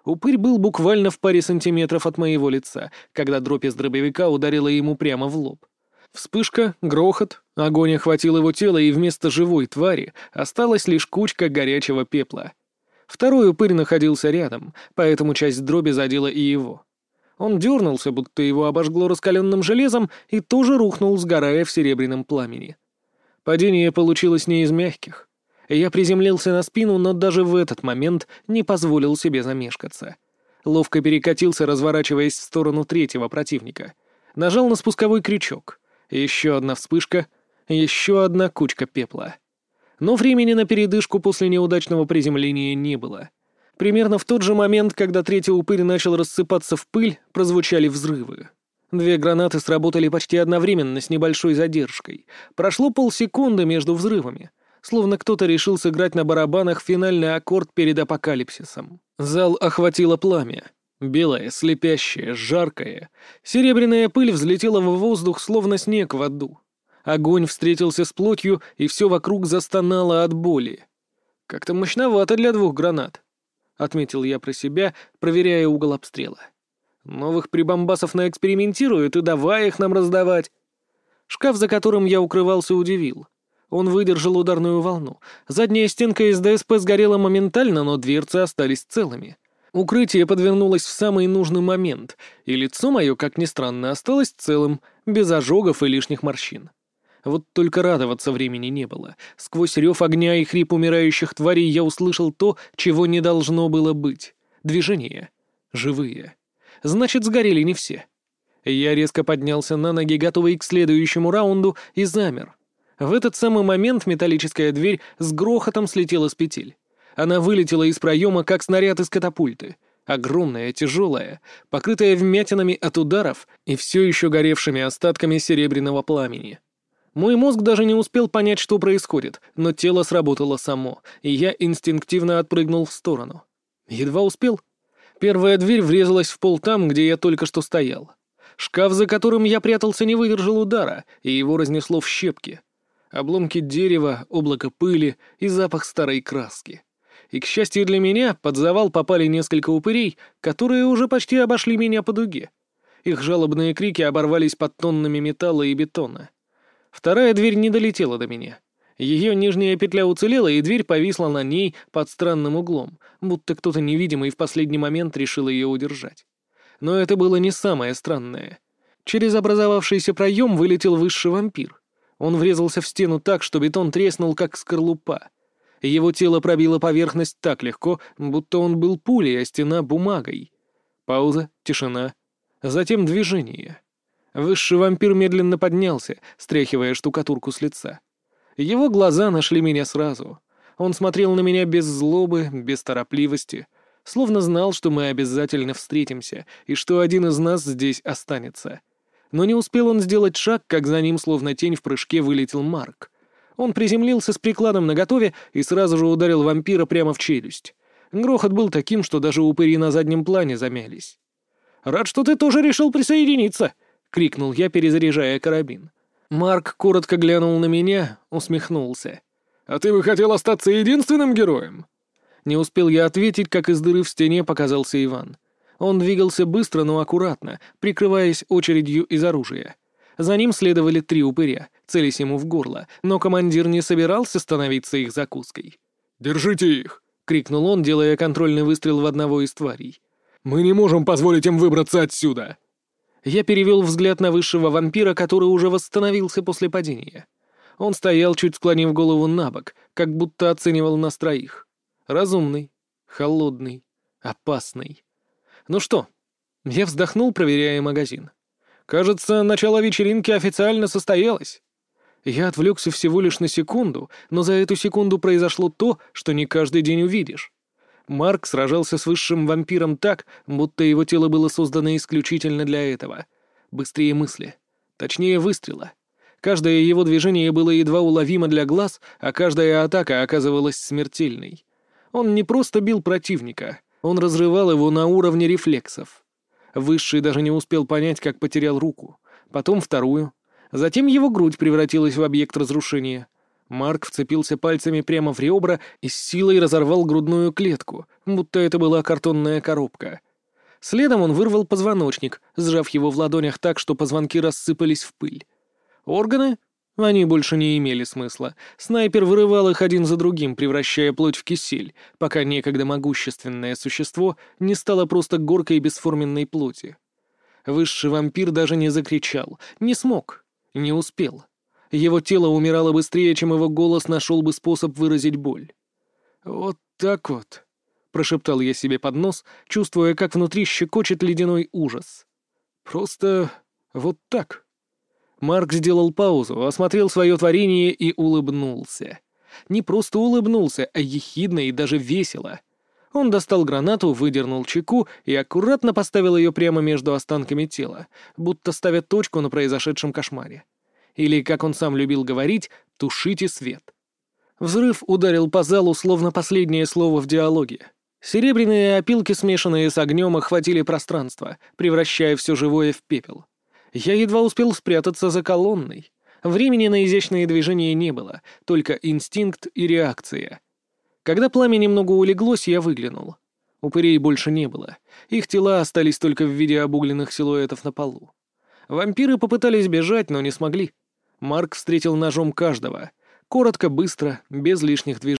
Упырь был буквально в паре сантиметров от моего лица, когда дробь из дробовика ударила ему прямо в лоб. Вспышка, грохот, огонь охватил его тело, и вместо живой твари осталась лишь кучка горячего пепла. Второй упырь находился рядом, поэтому часть дроби задела и его. Он дернулся, будто его обожгло раскаленным железом, и тоже рухнул, сгорая в серебряном пламени. Падение получилось не из мягких. Я приземлился на спину, но даже в этот момент не позволил себе замешкаться. Ловко перекатился, разворачиваясь в сторону третьего противника. Нажал на спусковой крючок. Еще одна вспышка, еще одна кучка пепла. Но времени на передышку после неудачного приземления не было. Примерно в тот же момент, когда третий упырь начал рассыпаться в пыль, прозвучали взрывы. Две гранаты сработали почти одновременно с небольшой задержкой. Прошло полсекунды между взрывами словно кто-то решил сыграть на барабанах финальный аккорд перед апокалипсисом. Зал охватило пламя. Белая, слепящая, жаркая. Серебряная пыль взлетела в воздух, словно снег в аду. Огонь встретился с плотью, и все вокруг застонало от боли. «Как-то мощновато для двух гранат», — отметил я про себя, проверяя угол обстрела. «Новых прибамбасов наэкспериментируют, и давай их нам раздавать». Шкаф, за которым я укрывался, удивил. Он выдержал ударную волну. Задняя стенка из ДСП сгорела моментально, но дверцы остались целыми. Укрытие подвернулось в самый нужный момент, и лицо мое, как ни странно, осталось целым, без ожогов и лишних морщин. Вот только радоваться времени не было. Сквозь рев огня и хрип умирающих тварей я услышал то, чего не должно было быть. Движение. Живые. Значит, сгорели не все. Я резко поднялся на ноги, готовый к следующему раунду, и замер. В этот самый момент металлическая дверь с грохотом слетела с петель. Она вылетела из проема, как снаряд из катапульты. Огромная, тяжелая, покрытая вмятинами от ударов и все еще горевшими остатками серебряного пламени. Мой мозг даже не успел понять, что происходит, но тело сработало само, и я инстинктивно отпрыгнул в сторону. Едва успел. Первая дверь врезалась в пол там, где я только что стоял. Шкаф, за которым я прятался, не выдержал удара, и его разнесло в щепки. Обломки дерева, облако пыли и запах старой краски. И, к счастью для меня, под завал попали несколько упырей, которые уже почти обошли меня по дуге. Их жалобные крики оборвались под тоннами металла и бетона. Вторая дверь не долетела до меня. Ее нижняя петля уцелела, и дверь повисла на ней под странным углом, будто кто-то невидимый в последний момент решил ее удержать. Но это было не самое странное. Через образовавшийся проем вылетел высший вампир. Он врезался в стену так, что бетон треснул, как скорлупа. Его тело пробило поверхность так легко, будто он был пулей, а стена — бумагой. Пауза, тишина. Затем движение. Высший вампир медленно поднялся, стряхивая штукатурку с лица. Его глаза нашли меня сразу. Он смотрел на меня без злобы, без торопливости — словно знал, что мы обязательно встретимся и что один из нас здесь останется. Но не успел он сделать шаг, как за ним, словно тень в прыжке, вылетел Марк. Он приземлился с прикладом наготове и сразу же ударил вампира прямо в челюсть. Грохот был таким, что даже упыри на заднем плане замялись. «Рад, что ты тоже решил присоединиться!» — крикнул я, перезаряжая карабин. Марк коротко глянул на меня, усмехнулся. «А ты бы хотел остаться единственным героем?» Не успел я ответить, как из дыры в стене показался Иван. Он двигался быстро, но аккуратно, прикрываясь очередью из оружия. За ним следовали три упыря, целясь ему в горло, но командир не собирался становиться их закуской. «Держите их!» — крикнул он, делая контрольный выстрел в одного из тварей. «Мы не можем позволить им выбраться отсюда!» Я перевел взгляд на высшего вампира, который уже восстановился после падения. Он стоял, чуть склонив голову на бок, как будто оценивал нас троих. Разумный, холодный, опасный. Ну что, я вздохнул, проверяя магазин. Кажется, начало вечеринки официально состоялось. Я отвлекся всего лишь на секунду, но за эту секунду произошло то, что не каждый день увидишь. Марк сражался с высшим вампиром так, будто его тело было создано исключительно для этого. Быстрее мысли. Точнее, выстрела. Каждое его движение было едва уловимо для глаз, а каждая атака оказывалась смертельной. Он не просто бил противника, он разрывал его на уровне рефлексов. Высший даже не успел понять, как потерял руку. Потом вторую. Затем его грудь превратилась в объект разрушения. Марк вцепился пальцами прямо в ребра и с силой разорвал грудную клетку, будто это была картонная коробка. Следом он вырвал позвоночник, сжав его в ладонях так, что позвонки рассыпались в пыль. Органы они больше не имели смысла. Снайпер вырывал их один за другим, превращая плоть в кисель, пока некогда могущественное существо не стало просто горкой бесформенной плоти. Высший вампир даже не закричал, не смог, не успел. Его тело умирало быстрее, чем его голос нашел бы способ выразить боль. «Вот так вот», — прошептал я себе под нос, чувствуя, как внутри щекочет ледяной ужас. «Просто вот так». Марк сделал паузу, осмотрел свое творение и улыбнулся. Не просто улыбнулся, а ехидно и даже весело. Он достал гранату, выдернул чеку и аккуратно поставил ее прямо между останками тела, будто ставя точку на произошедшем кошмаре. Или, как он сам любил говорить, «тушите свет». Взрыв ударил по залу, словно последнее слово в диалоге. Серебряные опилки, смешанные с огнем, охватили пространство, превращая все живое в пепел. Я едва успел спрятаться за колонной. Времени на изящные движения не было, только инстинкт и реакция. Когда пламя немного улеглось, я выглянул. Упырей больше не было. Их тела остались только в виде обугленных силуэтов на полу. Вампиры попытались бежать, но не смогли. Марк встретил ножом каждого. Коротко, быстро, без лишних движений.